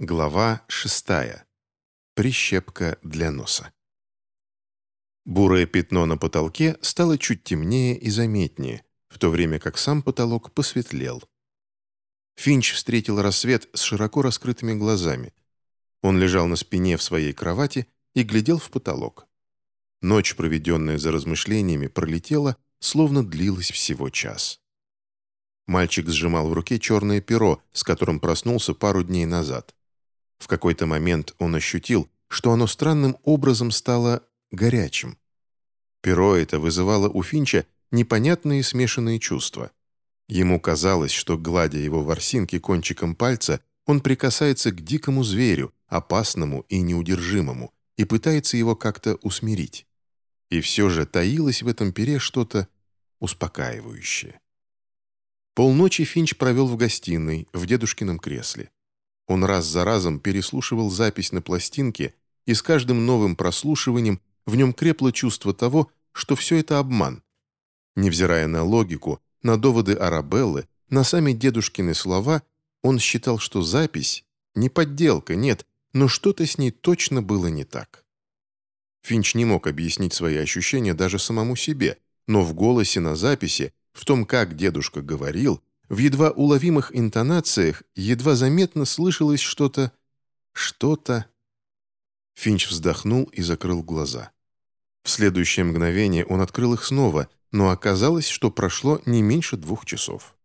Глава шестая. Прищепка для носа. Бурое пятно на потолке стало чуть темнее и заметнее, в то время как сам потолок посветлел. Финч встретил рассвет с широко раскрытыми глазами. Он лежал на спине в своей кровати и глядел в потолок. Ночь, проведенная за размышлениями, пролетела, словно длилась всего час. Мальчик сжимал в руке черное перо, с которым проснулся пару дней назад. В какой-то момент он ощутил, что оно странным образом стало горячим. Перо это вызывало у Финча непонятные смешанные чувства. Ему казалось, что, гладя его ворсинки кончиком пальца, он прикасается к дикому зверю, опасному и неудержимому, и пытается его как-то усмирить. И все же таилось в этом пере что-то успокаивающее. Полночи Финч провел в гостиной, в дедушкином кресле. Он раз за разом переслушивал запись на пластинке, и с каждым новым прослушиванием в нем крепло чувство того, что все это обман. Невзирая на логику, на доводы Арабеллы, на сами дедушкины слова, он считал, что запись — не подделка, нет, но что-то с ней точно было не так. Финч не мог объяснить свои ощущения даже самому себе, но в голосе на записи, в том, как дедушка говорил, в едва уловимых интонациях едва заметно слышалось что-то... что-то... Финч вздохнул и закрыл глаза. В следующее мгновение он открыл их снова, но оказалось, что прошло не меньше двух часов.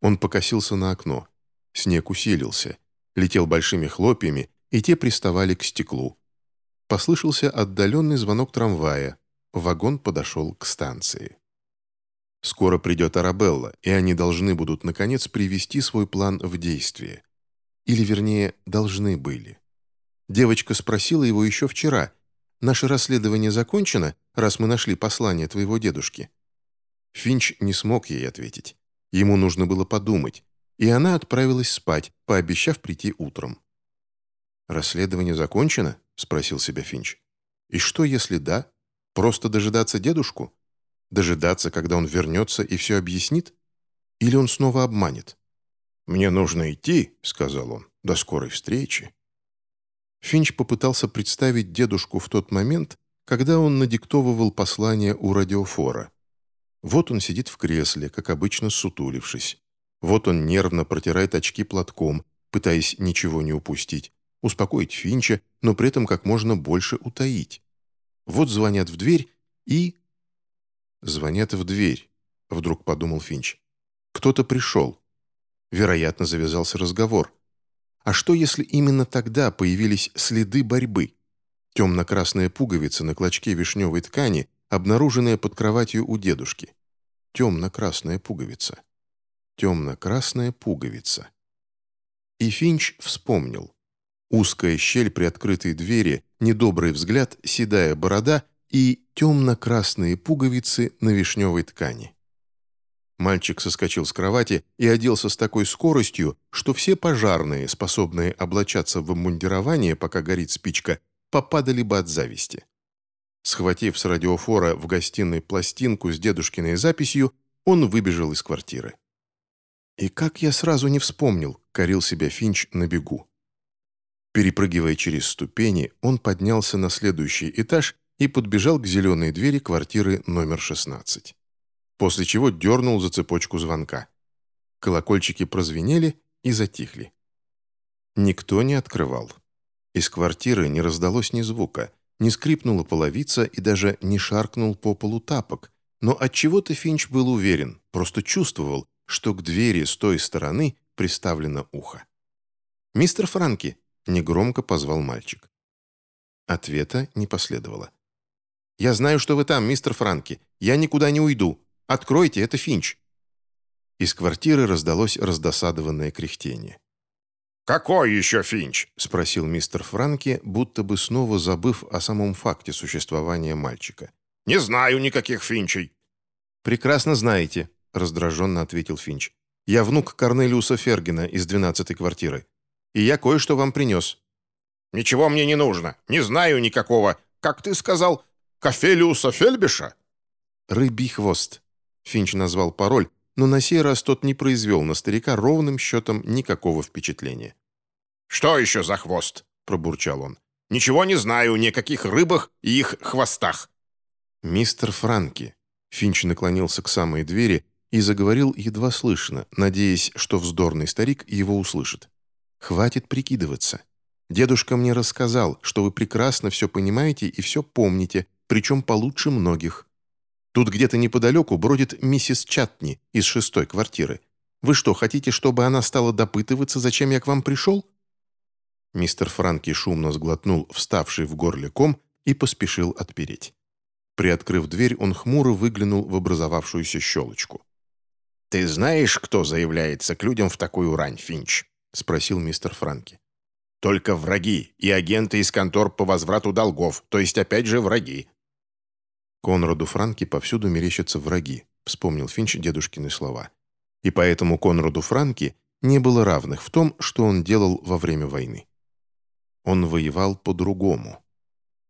Он покосился на окно. Снег усилился, летел большими хлопьями, и те приставали к стеклу. Послышался отдаленный звонок трамвая. Вагон подошел к станции. Скоро придет Арабелла, и они должны будут, наконец, привести свой план в действие. Или, вернее, должны были. Девочка спросила его еще вчера. «Наше расследование закончено, раз мы нашли послание твоего дедушки?» Финч не смог ей ответить. Ему нужно было подумать, и она отправилась спать, пообещав прийти утром. «Расследование закончено?» — спросил себя Финч. «И что, если да? Просто дожидаться дедушку?» Дожидаться, когда он вернется и все объяснит? Или он снова обманет? «Мне нужно идти», — сказал он. «До скорой встречи». Финч попытался представить дедушку в тот момент, когда он надиктовывал послание у радиофора. Вот он сидит в кресле, как обычно сутулившись. Вот он нервно протирает очки платком, пытаясь ничего не упустить, успокоить Финча, но при этом как можно больше утаить. Вот звонят в дверь, и Звонят в дверь, вдруг подумал Финч. Кто-то пришел. Вероятно, завязался разговор. А что, если именно тогда появились следы борьбы? Темно-красная пуговица на клочке вишневой ткани, обнаруженная под кроватью у дедушки. Темно-красная пуговица. Темно-красная пуговица. И Финч вспомнил. Узкая щель при открытой двери, недобрый взгляд, седая борода и темно-красные пуговицы на вишневой ткани. Мальчик соскочил с кровати и оделся с такой скоростью, что все пожарные, способные облачаться в обмундирование, пока горит спичка, попадали бы от зависти. Схватив с радиофора в гостиной пластинку с дедушкиной записью, он выбежал из квартиры. «И как я сразу не вспомнил», — корил себя Финч на бегу. Перепрыгивая через ступени, он поднялся на следующий этаж и подбежал к зеленой двери квартиры номер 16. После чего дернул за цепочку звонка. Колокольчики прозвенели и затихли. Никто не открывал. Из квартиры не раздалось ни звука, не скрипнула половица и даже не шаркнул по полу тапок, но от чего то Финч был уверен, просто чувствовал, что к двери с той стороны приставлено ухо. «Мистер Франки!» — негромко позвал мальчик. Ответа не последовало. «Я знаю, что вы там, мистер Франки. Я никуда не уйду. Откройте, это Финч». Из квартиры раздалось раздосадованное кряхтение. «Какой еще Финч?» – спросил мистер Франки, будто бы снова забыв о самом факте существования мальчика. «Не знаю никаких Финчей». «Прекрасно знаете», – раздраженно ответил Финч. «Я внук Корнелиуса Фергина из двенадцатой квартиры. И я кое-что вам принес». «Ничего мне не нужно. Не знаю никакого. Как ты сказал, Кафелиуса Фельбиша?» «Рыбий хвост», — Финч назвал пароль, но на сей раз тот не произвел на старика ровным счетом никакого впечатления. «Что еще за хвост?» — пробурчал он. «Ничего не знаю ни о каких рыбах и их хвостах». «Мистер Франки». Финч наклонился к самой двери и заговорил едва слышно, надеясь, что вздорный старик его услышит. «Хватит прикидываться. Дедушка мне рассказал, что вы прекрасно все понимаете и все помните, причем получше многих. Тут где-то неподалеку бродит миссис Чатни из шестой квартиры. Вы что, хотите, чтобы она стала допытываться, зачем я к вам пришел?» Мистер Франки шумно сглотнул вставший в горле ком и поспешил отпереть. Приоткрыв дверь, он хмуро выглянул в образовавшуюся щелочку. «Ты знаешь, кто заявляется к людям в такую рань, Финч?» — спросил мистер Франки. «Только враги и агенты из контор по возврату долгов, то есть опять же враги». «Конраду Франки повсюду мерещатся враги», — вспомнил Финч дедушкины слова. И поэтому Конраду Франки не было равных в том, что он делал во время войны. Он воевал по-другому.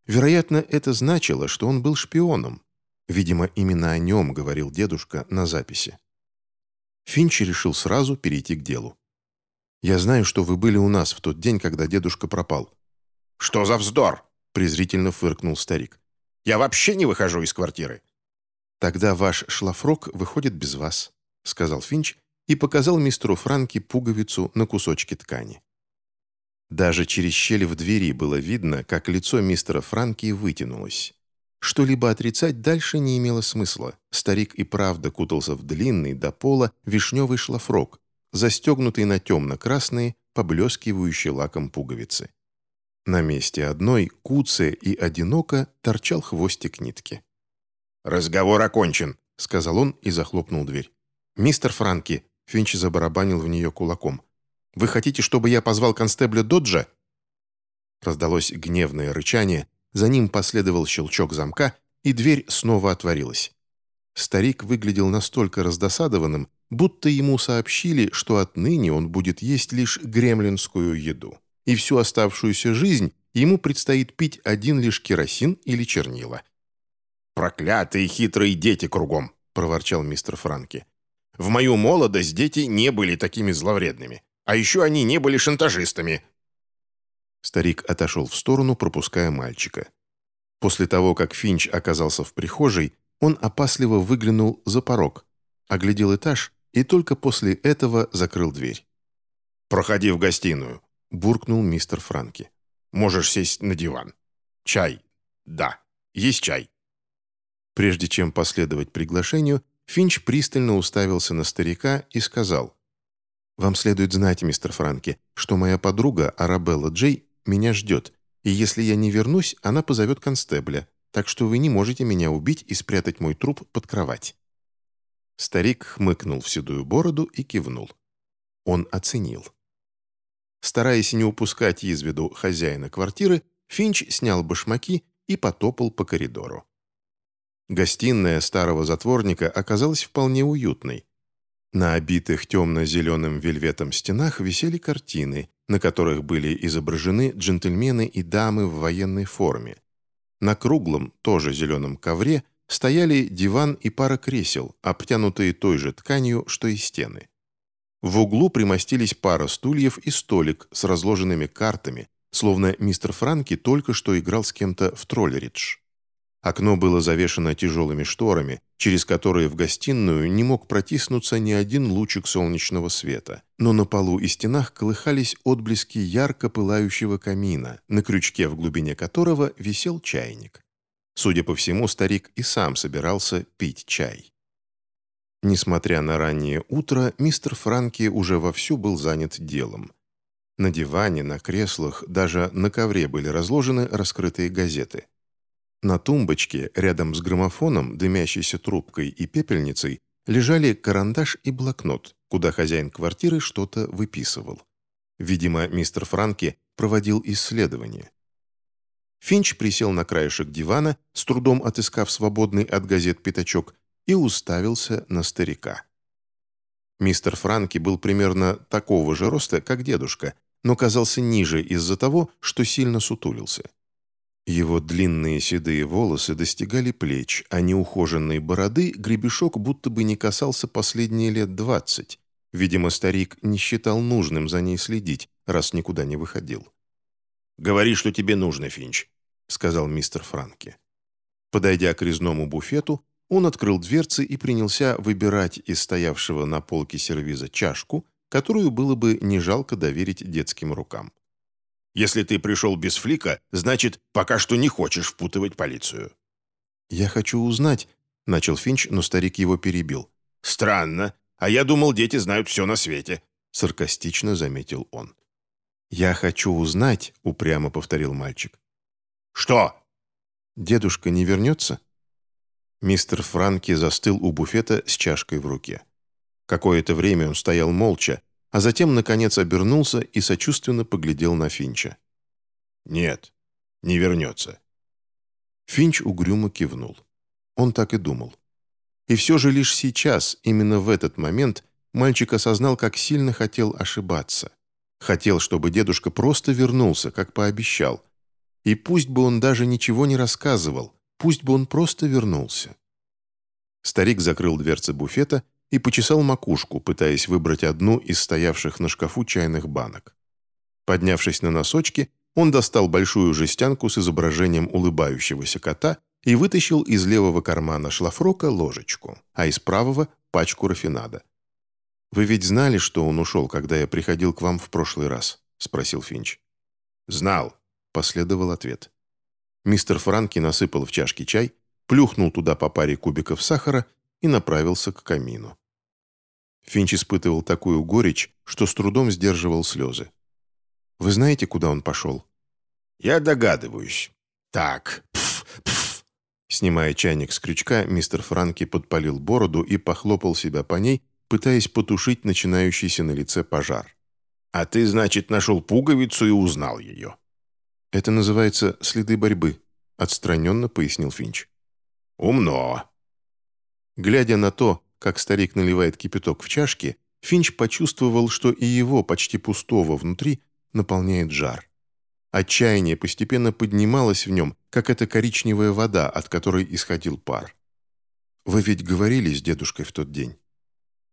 Вероятно, это значило, что он был шпионом. Видимо, именно о нем говорил дедушка на записи. Финч решил сразу перейти к делу. «Я знаю, что вы были у нас в тот день, когда дедушка пропал». «Что за вздор?» – презрительно фыркнул старик. «Я вообще не выхожу из квартиры». «Тогда ваш шлафрок выходит без вас», – сказал Финч и показал мистеру Франки пуговицу на кусочке ткани. Даже через щели в двери было видно, как лицо мистера Франки вытянулось. Что-либо отрицать дальше не имело смысла. Старик и правда кутался в длинный до пола вишневый шлафрок, застегнутый на темно-красные, поблескивающие лаком пуговицы. На месте одной, куце и одиноко, торчал хвостик нитки. «Разговор окончен», — сказал он и захлопнул дверь. «Мистер Франки», — Финч забарабанил в нее кулаком, «вы хотите, чтобы я позвал констебля Доджа?» Раздалось гневное рычание, за ним последовал щелчок замка, и дверь снова отворилась. Старик выглядел настолько раздосадованным, будто ему сообщили, что отныне он будет есть лишь гремлинскую еду, и всю оставшуюся жизнь ему предстоит пить один лишь керосин или чернила. «Проклятые хитрые дети кругом!» – проворчал мистер Франки. «В мою молодость дети не были такими зловредными. А еще они не были шантажистами. Старик отошел в сторону, пропуская мальчика. После того, как Финч оказался в прихожей, он опасливо выглянул за порог, оглядел этаж и только после этого закрыл дверь. «Проходи в гостиную», — буркнул мистер Франки. «Можешь сесть на диван. Чай. Да, есть чай». Прежде чем последовать приглашению, Финч пристально уставился на старика и сказал, «Вам следует знать, мистер Франки, что моя подруга Арабелла Джей меня ждет, и если я не вернусь, она позовет констебля, так что вы не можете меня убить и спрятать мой труп под кровать». Старик хмыкнул в седую бороду и кивнул. Он оценил. Стараясь не упускать из виду хозяина квартиры, Финч снял башмаки и потопал по коридору. Гостиная старого затворника оказалась вполне уютной. На обитых темно-зеленым вельветом стенах висели картины, на которых были изображены джентльмены и дамы в военной форме. На круглом, тоже зеленом ковре стояли диван и пара кресел, обтянутые той же тканью, что и стены. В углу примостились пара стульев и столик с разложенными картами, словно мистер Франки только что играл с кем-то в троллеридж. Окно было завешено тяжелыми шторами, через которые в гостиную не мог протиснуться ни один лучик солнечного света. Но на полу и стенах колыхались отблески ярко пылающего камина, на крючке в глубине которого висел чайник. Судя по всему, старик и сам собирался пить чай. Несмотря на раннее утро, мистер Франки уже вовсю был занят делом. На диване, на креслах, даже на ковре были разложены раскрытые газеты – на тумбочке, рядом с граммофоном, дымящейся трубкой и пепельницей, лежали карандаш и блокнот, куда хозяин квартиры что-то выписывал. Видимо, мистер Франки проводил исследование. Финч присел на краешек дивана, с трудом отыскав свободный от газет пятачок, и уставился на старика. Мистер Франки был примерно такого же роста, как дедушка, но казался ниже из-за того, что сильно сутулился. Его длинные седые волосы достигали плеч, а неухоженной бороды гребешок будто бы не касался последние лет двадцать. Видимо, старик не считал нужным за ней следить, раз никуда не выходил. «Говори, что тебе нужно, Финч», — сказал мистер Франки. Подойдя к резному буфету, он открыл дверцы и принялся выбирать из стоявшего на полке сервиза чашку, которую было бы не жалко доверить детским рукам. «Если ты пришел без флика, значит, пока что не хочешь впутывать полицию». «Я хочу узнать», — начал Финч, но старик его перебил. «Странно. А я думал, дети знают все на свете», — саркастично заметил он. «Я хочу узнать», — упрямо повторил мальчик. «Что?» «Дедушка не вернется?» Мистер Франки застыл у буфета с чашкой в руке. Какое-то время он стоял молча, а затем, наконец, обернулся и сочувственно поглядел на Финча. «Нет, не вернется». Финч угрюмо кивнул. Он так и думал. И все же лишь сейчас, именно в этот момент, мальчик осознал, как сильно хотел ошибаться. Хотел, чтобы дедушка просто вернулся, как пообещал. И пусть бы он даже ничего не рассказывал, Пусть бы он просто вернулся. Старик закрыл дверцы буфета и почесал макушку, пытаясь выбрать одну из стоявших на шкафу чайных банок. Поднявшись на носочки, он достал большую жестянку с изображением улыбающегося кота и вытащил из левого кармана шлафрока ложечку, а из правого – пачку рафинада. «Вы ведь знали, что он ушел, когда я приходил к вам в прошлый раз?» – спросил Финч. «Знал», – последовал ответ. Мистер Франки насыпал в чашки чай, плюхнул туда по паре кубиков сахара и направился к камину. Финч испытывал такую горечь, что с трудом сдерживал слезы. «Вы знаете, куда он пошел?» «Я догадываюсь. Так, пф, пф». Снимая чайник с крючка, мистер Франки подпалил бороду и похлопал себя по ней, пытаясь потушить начинающийся на лице пожар. «А ты, значит, нашел пуговицу и узнал ее?» «Это называется следы борьбы», — отстраненно пояснил Финч. «Умно». Глядя на то, как старик наливает кипяток в чашке, Финч почувствовал, что и его, почти пустого внутри, наполняет жар. Отчаяние постепенно поднималось в нем, как эта коричневая вода, от которой исходил пар. «Вы ведь говорили с дедушкой в тот день?»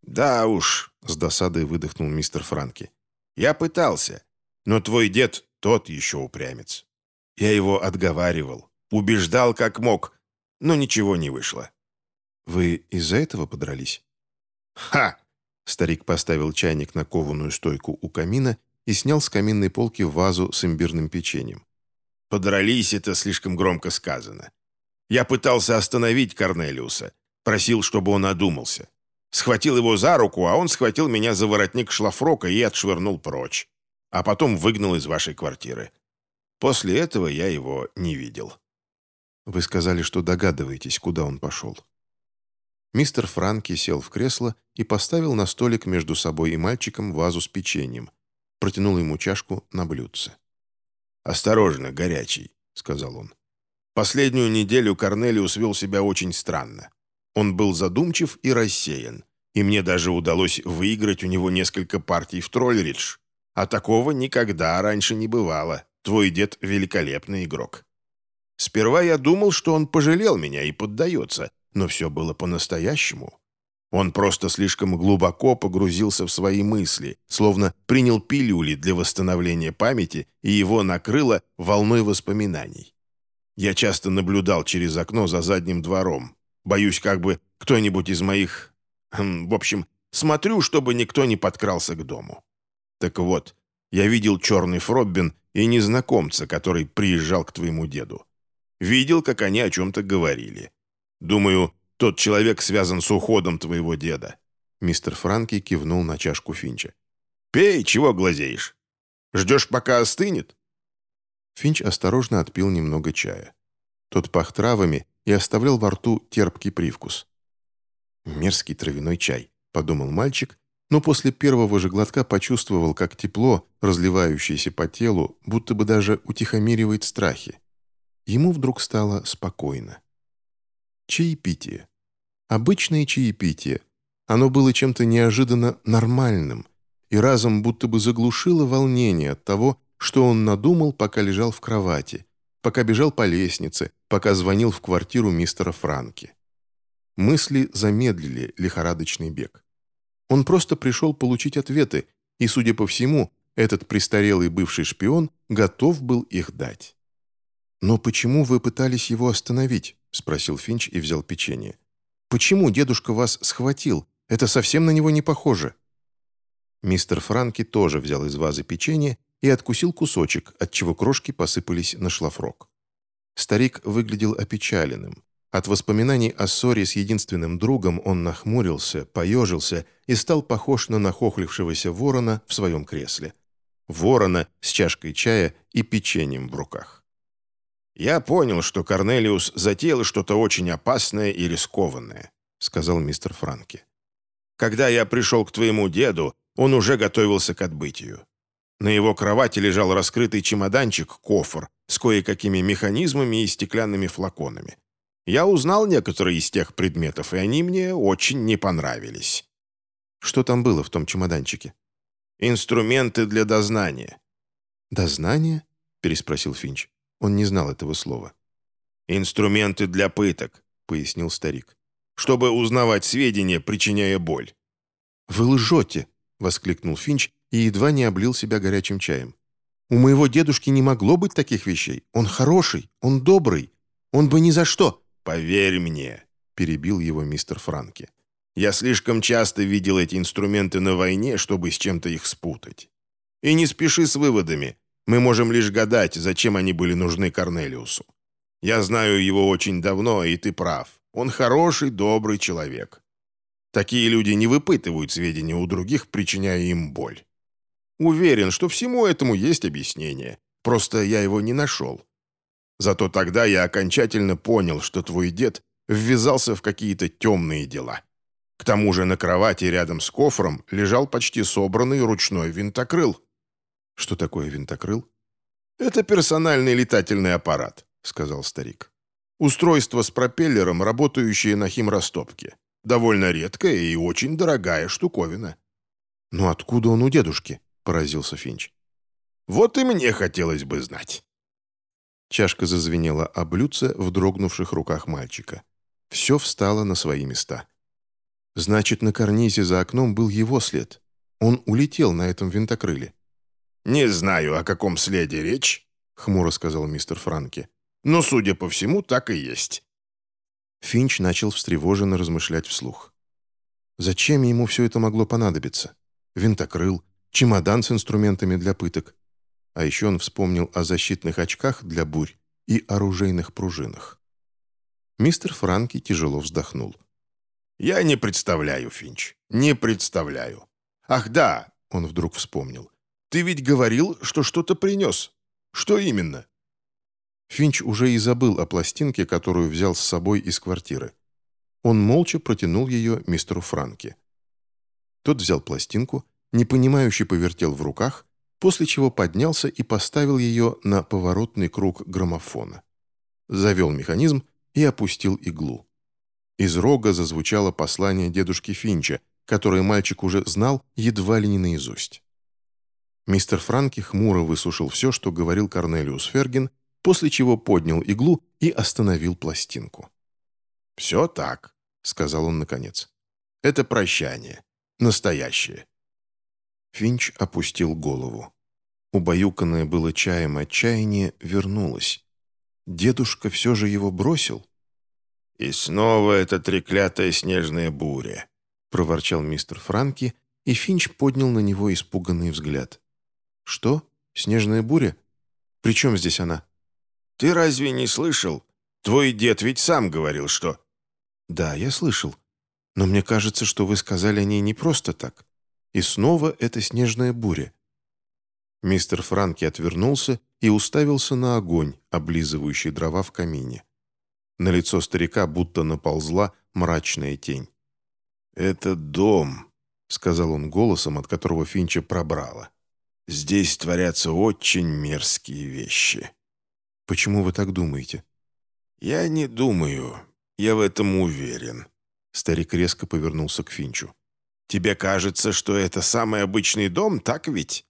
«Да уж», — с досадой выдохнул мистер Франки. «Я пытался, но твой дед тот еще упрямец. Я его отговаривал, убеждал как мог, но ничего не вышло. «Вы из-за этого подрались?» «Ха!» Старик поставил чайник на кованую стойку у камина и снял с каминной полки вазу с имбирным печеньем. «Подрались» — это слишком громко сказано. Я пытался остановить Корнелиуса, просил, чтобы он одумался. Схватил его за руку, а он схватил меня за воротник шлафрока и отшвырнул прочь а потом выгнал из вашей квартиры. После этого я его не видел». «Вы сказали, что догадываетесь, куда он пошел». Мистер Франки сел в кресло и поставил на столик между собой и мальчиком вазу с печеньем. Протянул ему чашку на блюдце. «Осторожно, горячий», — сказал он. «Последнюю неделю Корнелиус вел себя очень странно. Он был задумчив и рассеян, и мне даже удалось выиграть у него несколько партий в троллеридж. А такого никогда раньше не бывало. Твой дед — великолепный игрок. Сперва я думал, что он пожалел меня и поддается, но все было по-настоящему. Он просто слишком глубоко погрузился в свои мысли, словно принял пилюли для восстановления памяти, и его накрыло волной воспоминаний. Я часто наблюдал через окно за задним двором. Боюсь, как бы кто-нибудь из моих... Хм, в общем, смотрю, чтобы никто не подкрался к дому. Так вот, я видел черный Фроббин и незнакомца, который приезжал к твоему деду. Видел, как они о чем-то говорили. Думаю, тот человек связан с уходом твоего деда». Мистер Франки кивнул на чашку Финча. «Пей, чего глазеешь? Ждешь, пока остынет?» Финч осторожно отпил немного чая. Тот пах травами и оставлял во рту терпкий привкус. «Мерзкий травяной чай», — подумал мальчик но после первого же глотка почувствовал, как тепло, разливающееся по телу, будто бы даже утихомиривает страхи. Ему вдруг стало спокойно. Чаепитие. Обычное чаепитие. Оно было чем-то неожиданно нормальным, и разом будто бы заглушило волнение от того, что он надумал, пока лежал в кровати, пока бежал по лестнице, пока звонил в квартиру мистера Франки. Мысли замедлили лихорадочный бег. Он просто пришел получить ответы, и, судя по всему, этот престарелый бывший шпион готов был их дать. «Но почему вы пытались его остановить?» — спросил Финч и взял печенье. «Почему дедушка вас схватил? Это совсем на него не похоже». Мистер Франки тоже взял из вазы печенье и откусил кусочек, отчего крошки посыпались на шлафрок. Старик выглядел опечаленным. От воспоминаний о ссоре с единственным другом он нахмурился, поежился и стал похож на нахохлившегося ворона в своем кресле. Ворона с чашкой чая и печеньем в руках. «Я понял, что Корнелиус затеял что-то очень опасное и рискованное», сказал мистер Франки. «Когда я пришел к твоему деду, он уже готовился к отбытию. На его кровати лежал раскрытый чемоданчик-кофр с кое-какими механизмами и стеклянными флаконами. Я узнал некоторые из тех предметов, и они мне очень не понравились. Что там было в том чемоданчике? Инструменты для дознания. «Дознание?» — переспросил Финч. Он не знал этого слова. «Инструменты для пыток», — пояснил старик. «Чтобы узнавать сведения, причиняя боль». «Вы лжете!» — воскликнул Финч и едва не облил себя горячим чаем. «У моего дедушки не могло быть таких вещей. Он хороший, он добрый. Он бы ни за что...» «Поверь мне», — перебил его мистер Франки. «Я слишком часто видел эти инструменты на войне, чтобы с чем-то их спутать. И не спеши с выводами. Мы можем лишь гадать, зачем они были нужны Корнелиусу. Я знаю его очень давно, и ты прав. Он хороший, добрый человек. Такие люди не выпытывают сведения у других, причиняя им боль. Уверен, что всему этому есть объяснение. Просто я его не нашел. Зато тогда я окончательно понял, что твой дед ввязался в какие-то темные дела. К тому же на кровати рядом с кофром лежал почти собранный ручной винтокрыл. «Что такое винтокрыл?» «Это персональный летательный аппарат», — сказал старик. «Устройство с пропеллером, работающее на химрастопке. Довольно редкая и очень дорогая штуковина». «Но откуда он у дедушки?» — поразился Финч. «Вот и мне хотелось бы знать». Чашка зазвенела о блюдце в дрогнувших руках мальчика. Все встало на свои места. Значит, на карнизе за окном был его след. Он улетел на этом винтокрыле. «Не знаю, о каком следе речь», — хмуро сказал мистер Франки. «Но, судя по всему, так и есть». Финч начал встревоженно размышлять вслух. Зачем ему все это могло понадобиться? Винтокрыл, чемодан с инструментами для пыток, а еще он вспомнил о защитных очках для бурь и оружейных пружинах. Мистер Франки тяжело вздохнул. «Я не представляю, Финч, не представляю. Ах да!» — он вдруг вспомнил. «Ты ведь говорил, что что-то принес. Что именно?» Финч уже и забыл о пластинке, которую взял с собой из квартиры. Он молча протянул ее мистеру Франки. Тот взял пластинку, непонимающе повертел в руках после чего поднялся и поставил ее на поворотный круг граммофона. Завел механизм и опустил иглу. Из рога зазвучало послание дедушки Финча, которое мальчик уже знал едва ли не наизусть. Мистер Франки хмуро выслушал все, что говорил Корнелиус Ферген, после чего поднял иглу и остановил пластинку. «Все так», — сказал он наконец. «Это прощание. Настоящее. Финч опустил голову. Убаюканное было чаем отчаяние вернулось. Дедушка все же его бросил? «И снова эта треклятая снежная буря», — проворчал мистер Франки, и Финч поднял на него испуганный взгляд. «Что? Снежная буря? При чем здесь она?» «Ты разве не слышал? Твой дед ведь сам говорил, что...» «Да, я слышал. Но мне кажется, что вы сказали о ней не просто так. И снова эта снежная буря. Мистер Франки отвернулся и уставился на огонь, облизывающий дрова в камине. На лицо старика будто наползла мрачная тень. «Это дом», — сказал он голосом, от которого Финча пробрало. «Здесь творятся очень мерзкие вещи». «Почему вы так думаете?» «Я не думаю. Я в этом уверен». Старик резко повернулся к Финчу. Тебе кажется, что это самый обычный дом, так ведь?»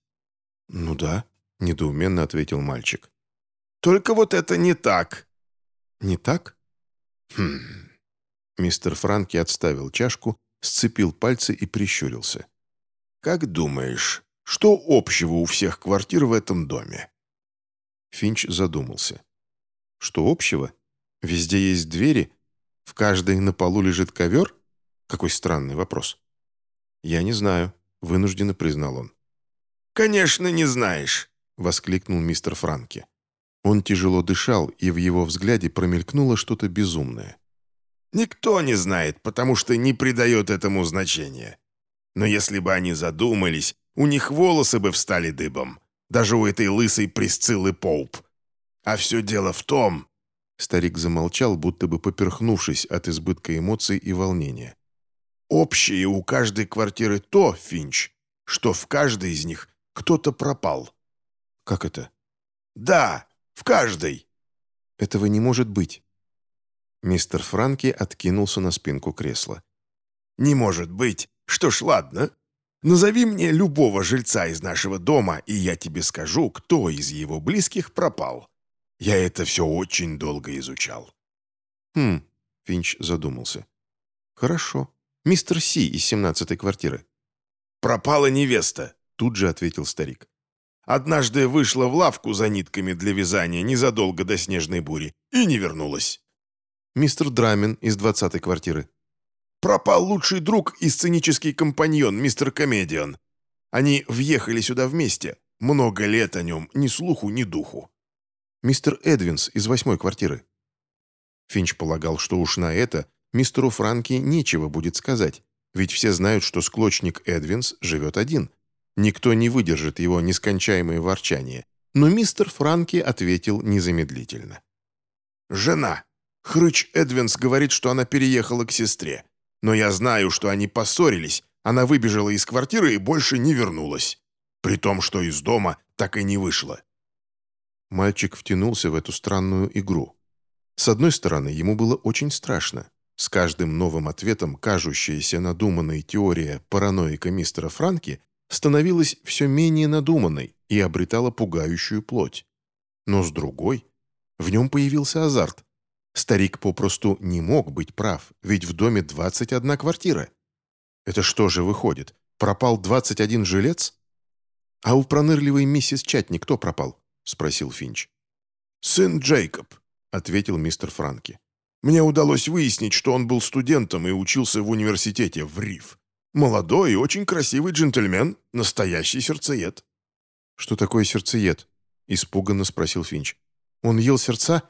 «Ну да», — недоуменно ответил мальчик. «Только вот это не так». «Не так?» «Хм...» Мистер Франки отставил чашку, сцепил пальцы и прищурился. «Как думаешь, Что общего у всех квартир в этом доме?» Финч задумался. «Что общего? Везде есть двери? В каждой на полу лежит ковер? Какой странный вопрос». «Я не знаю», — вынужденно признал он. «Конечно, не знаешь», — воскликнул мистер Франки. Он тяжело дышал, и в его взгляде промелькнуло что-то безумное. «Никто не знает, потому что не придает этому значения. Но если бы они задумались, у них волосы бы встали дыбом, даже у этой лысой Присциллы Поуп. А все дело в том...» Старик замолчал, будто бы поперхнувшись от избытка эмоций и волнения. «Общее у каждой квартиры то, Финч, что в каждой из них кто-то пропал». «Как это?» «Да, в каждой». «Этого не может быть». Мистер Франки откинулся на спинку кресла. «Не может быть. Что ж, ладно. Назови мне любого жильца из нашего дома, и я тебе скажу, кто из его близких пропал. Я это все очень долго изучал». «Хм», — Финч задумался. «Хорошо. Мистер Си из семнадцатой квартиры». «Пропала невеста», — тут же ответил старик. Однажды вышла в лавку за нитками для вязания незадолго до снежной бури и не вернулась. Мистер Драмин из двадцатой квартиры. Пропал лучший друг и сценический компаньон, мистер Комедиан. Они въехали сюда вместе. Много лет о нем, ни слуху, ни духу. Мистер Эдвинс из восьмой квартиры. Финч полагал, что уж на это мистеру Франки нечего будет сказать, ведь все знают, что склочник Эдвинс живет один. Никто не выдержит его нескончаемое ворчание. Но мистер Франки ответил незамедлительно. «Жена. Хрыч Эдвинс говорит, что она переехала к сестре. Но я знаю, что они поссорились. Она выбежала из квартиры и больше не вернулась. При том, что из дома так и не вышла». Мальчик втянулся в эту странную игру. С одной стороны, ему было очень страшно. С каждым новым ответом кажущаяся надуманной теория параноика мистера Франки становилась все менее надуманной и обретала пугающую плоть. Но с другой, в нем появился азарт. Старик попросту не мог быть прав, ведь в доме 21 квартира. Это что же выходит? Пропал 21 жилец? А у пронырливой миссис Чатни кто пропал? Спросил Финч. «Сын Джейкоб», — ответил мистер Франки. «Мне удалось выяснить, что он был студентом и учился в университете в Риф. Молодой и очень красивый джентльмен, настоящий сердцеед». «Что такое сердцеед?» — испуганно спросил Финч. «Он ел сердца?»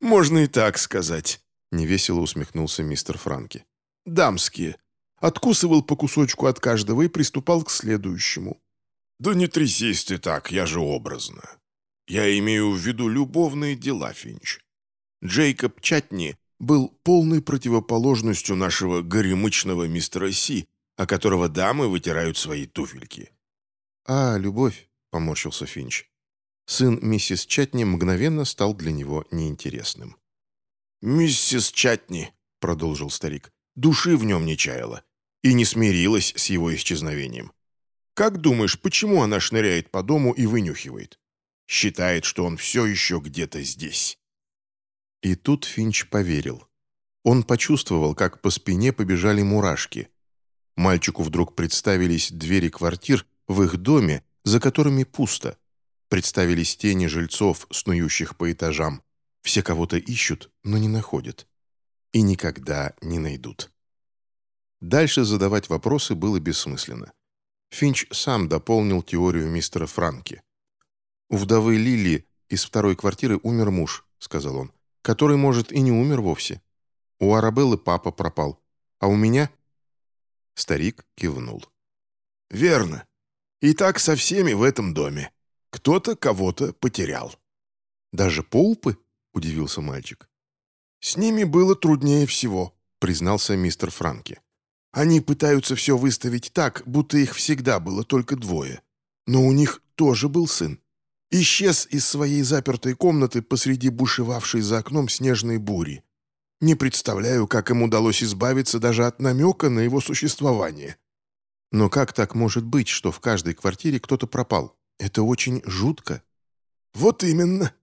«Можно и так сказать», — невесело усмехнулся мистер Франки. «Дамские. Откусывал по кусочку от каждого и приступал к следующему». «Да не трясись ты так, я же образно. Я имею в виду любовные дела, Финч. Джейкоб Чатни был полной противоположностью нашего горемычного мистера Си, о которого дамы вытирают свои туфельки». «А, любовь», — поморщился Финч. Сын миссис Чатни мгновенно стал для него неинтересным. «Миссис Чатни», — продолжил старик, — «души в нем не чаяла и не смирилась с его исчезновением. Как думаешь, почему она шныряет по дому и вынюхивает? Считает, что он все еще где-то здесь». И тут Финч поверил. Он почувствовал, как по спине побежали мурашки. Мальчику вдруг представились двери квартир в их доме, за которыми пусто — Представились тени жильцов, снующих по этажам. Все кого-то ищут, но не находят. И никогда не найдут. Дальше задавать вопросы было бессмысленно. Финч сам дополнил теорию мистера Франки. «У вдовы Лили из второй квартиры умер муж», — сказал он, «который, может, и не умер вовсе. У Арабеллы папа пропал, а у меня...» Старик кивнул. «Верно. И так со всеми в этом доме. Кто-то кого-то потерял». «Даже Поупы?» — удивился мальчик. «С ними было труднее всего», — признался мистер Франки. «Они пытаются все выставить так, будто их всегда было только двое. Но у них тоже был сын. Исчез из своей запертой комнаты посреди бушевавшей за окном снежной бури. Не представляю, как им удалось избавиться даже от намека на его существование». «Но как так может быть, что в каждой квартире кто-то пропал?» Это очень жутко». «Вот именно».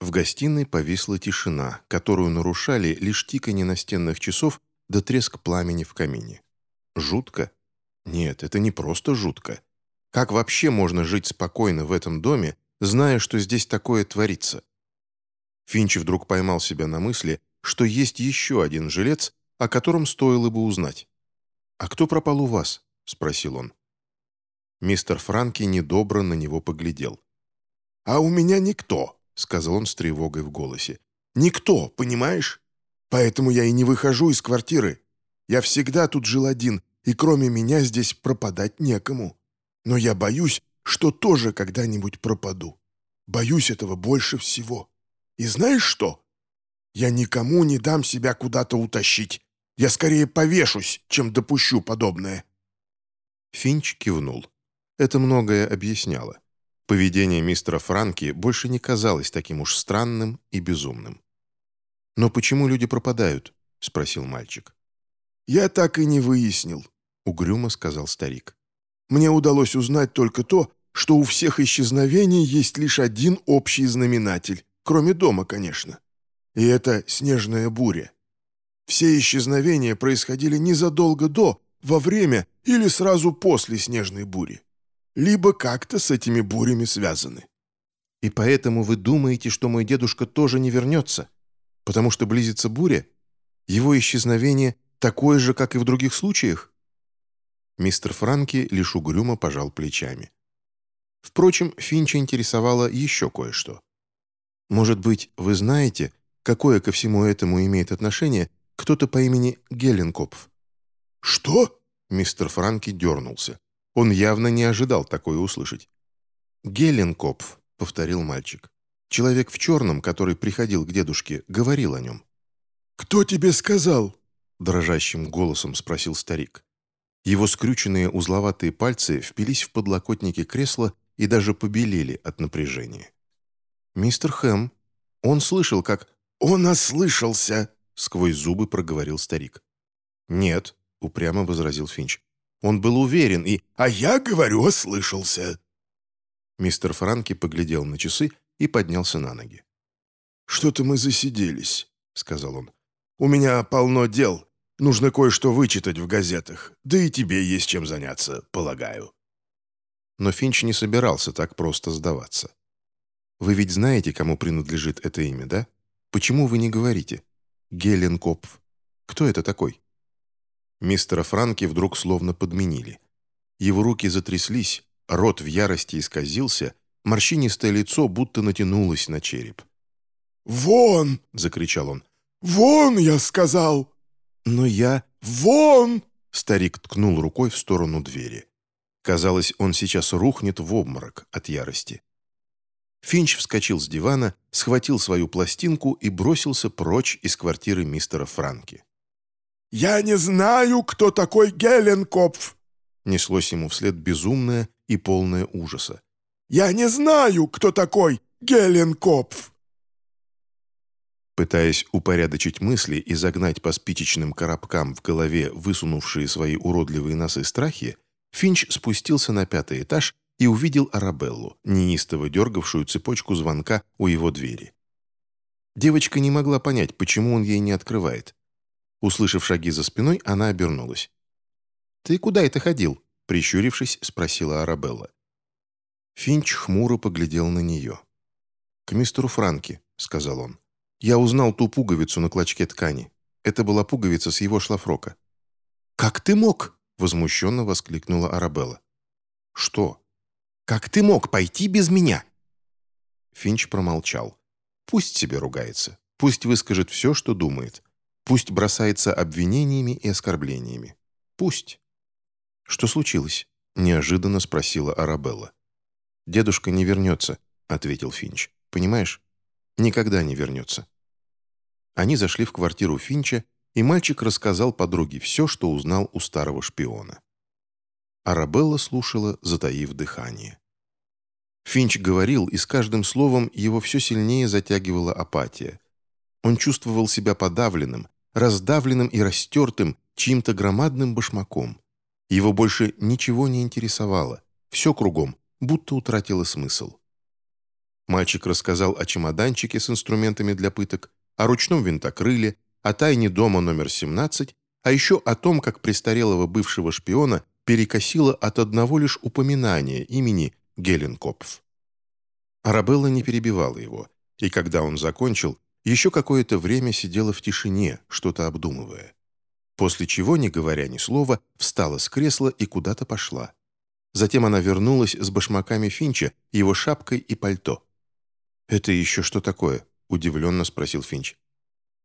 В гостиной повисла тишина, которую нарушали лишь тиканье настенных часов да треск пламени в камине. Жутко? Нет, это не просто жутко. Как вообще можно жить спокойно в этом доме, зная, что здесь такое творится? Финч вдруг поймал себя на мысли, что есть еще один жилец, о котором стоило бы узнать. «А кто пропал у вас?» — спросил он. Мистер Франки недобро на него поглядел. «А у меня никто», — сказал он с тревогой в голосе. «Никто, понимаешь? Поэтому я и не выхожу из квартиры. Я всегда тут жил один, и кроме меня здесь пропадать некому. Но я боюсь, что тоже когда-нибудь пропаду. Боюсь этого больше всего. И знаешь что? Я никому не дам себя куда-то утащить. Я скорее повешусь, чем допущу подобное». Финч кивнул. Это многое объясняло. Поведение мистера Франки больше не казалось таким уж странным и безумным. «Но почему люди пропадают?» — спросил мальчик. «Я так и не выяснил», — угрюмо сказал старик. «Мне удалось узнать только то, что у всех исчезновений есть лишь один общий знаменатель, кроме дома, конечно. И это снежная буря. Все исчезновения происходили незадолго до, во время или сразу после снежной бури либо как-то с этими бурями связаны. И поэтому вы думаете, что мой дедушка тоже не вернется? Потому что близится буря? Его исчезновение такое же, как и в других случаях? Мистер Франки лишь угрюмо пожал плечами. Впрочем, Финча интересовало еще кое-что. «Может быть, вы знаете, какое ко всему этому имеет отношение кто-то по имени Геленкопф?» «Что?» Мистер Франки дернулся. Он явно не ожидал такое услышать. «Геленкопф», — повторил мальчик. Человек в черном, который приходил к дедушке, говорил о нем. «Кто тебе сказал?» — дрожащим голосом спросил старик. Его скрюченные узловатые пальцы впились в подлокотники кресла и даже побелели от напряжения. «Мистер Хэм, он слышал, как...» «Он ослышался!» — сквозь зубы проговорил старик. «Нет», — упрямо возразил Финч. Он был уверен и... «А я говорю, ослышался!» Мистер Франки поглядел на часы и поднялся на ноги. «Что-то мы засиделись», — сказал он. «У меня полно дел. Нужно кое-что вычитать в газетах. Да и тебе есть чем заняться, полагаю». Но Финч не собирался так просто сдаваться. «Вы ведь знаете, кому принадлежит это имя, да? Почему вы не говорите? Гелен Копф. Кто это такой?» Мистера Франки вдруг словно подменили. Его руки затряслись, рот в ярости исказился, морщинистое лицо будто натянулось на череп. «Вон!» — закричал он. «Вон, я сказал!» «Но я...» «Вон!» — старик ткнул рукой в сторону двери. Казалось, он сейчас рухнет в обморок от ярости. Финч вскочил с дивана, схватил свою пластинку и бросился прочь из квартиры мистера Франки. «Я не знаю, кто такой Геленкопф!» Неслось ему вслед безумное и полное ужаса. «Я не знаю, кто такой Геленкопф!» Пытаясь упорядочить мысли и загнать по спичечным коробкам в голове высунувшие свои уродливые носы страхи, Финч спустился на пятый этаж и увидел Арабеллу, неистово дергавшую цепочку звонка у его двери. Девочка не могла понять, почему он ей не открывает, Услышав шаги за спиной, она обернулась. «Ты куда это ходил?» — прищурившись, спросила Арабелла. Финч хмуро поглядел на нее. «К мистеру Франки», — сказал он. «Я узнал ту пуговицу на клочке ткани. Это была пуговица с его шлафрока». «Как ты мог?» — возмущенно воскликнула Арабелла. «Что? Как ты мог пойти без меня?» Финч промолчал. «Пусть себе ругается. Пусть выскажет все, что думает. Пусть бросается обвинениями и оскорблениями. Пусть. «Что случилось?» – неожиданно спросила Арабелла. «Дедушка не вернется», – ответил Финч. «Понимаешь? Никогда не вернется». Они зашли в квартиру Финча, и мальчик рассказал подруге все, что узнал у старого шпиона. Арабелла слушала, затаив дыхание. Финч говорил, и с каждым словом его все сильнее затягивала апатия. Он чувствовал себя подавленным, раздавленным и растертым чьим-то громадным башмаком. Его больше ничего не интересовало, все кругом, будто утратило смысл. Мальчик рассказал о чемоданчике с инструментами для пыток, о ручном винтокрыле, о тайне дома номер 17, а еще о том, как престарелого бывшего шпиона перекосило от одного лишь упоминания имени Геленкопф. Арабелла не перебивала его, и когда он закончил, еще какое-то время сидела в тишине, что-то обдумывая. После чего, не говоря ни слова, встала с кресла и куда-то пошла. Затем она вернулась с башмаками Финча, его шапкой и пальто. «Это еще что такое?» – удивленно спросил Финч.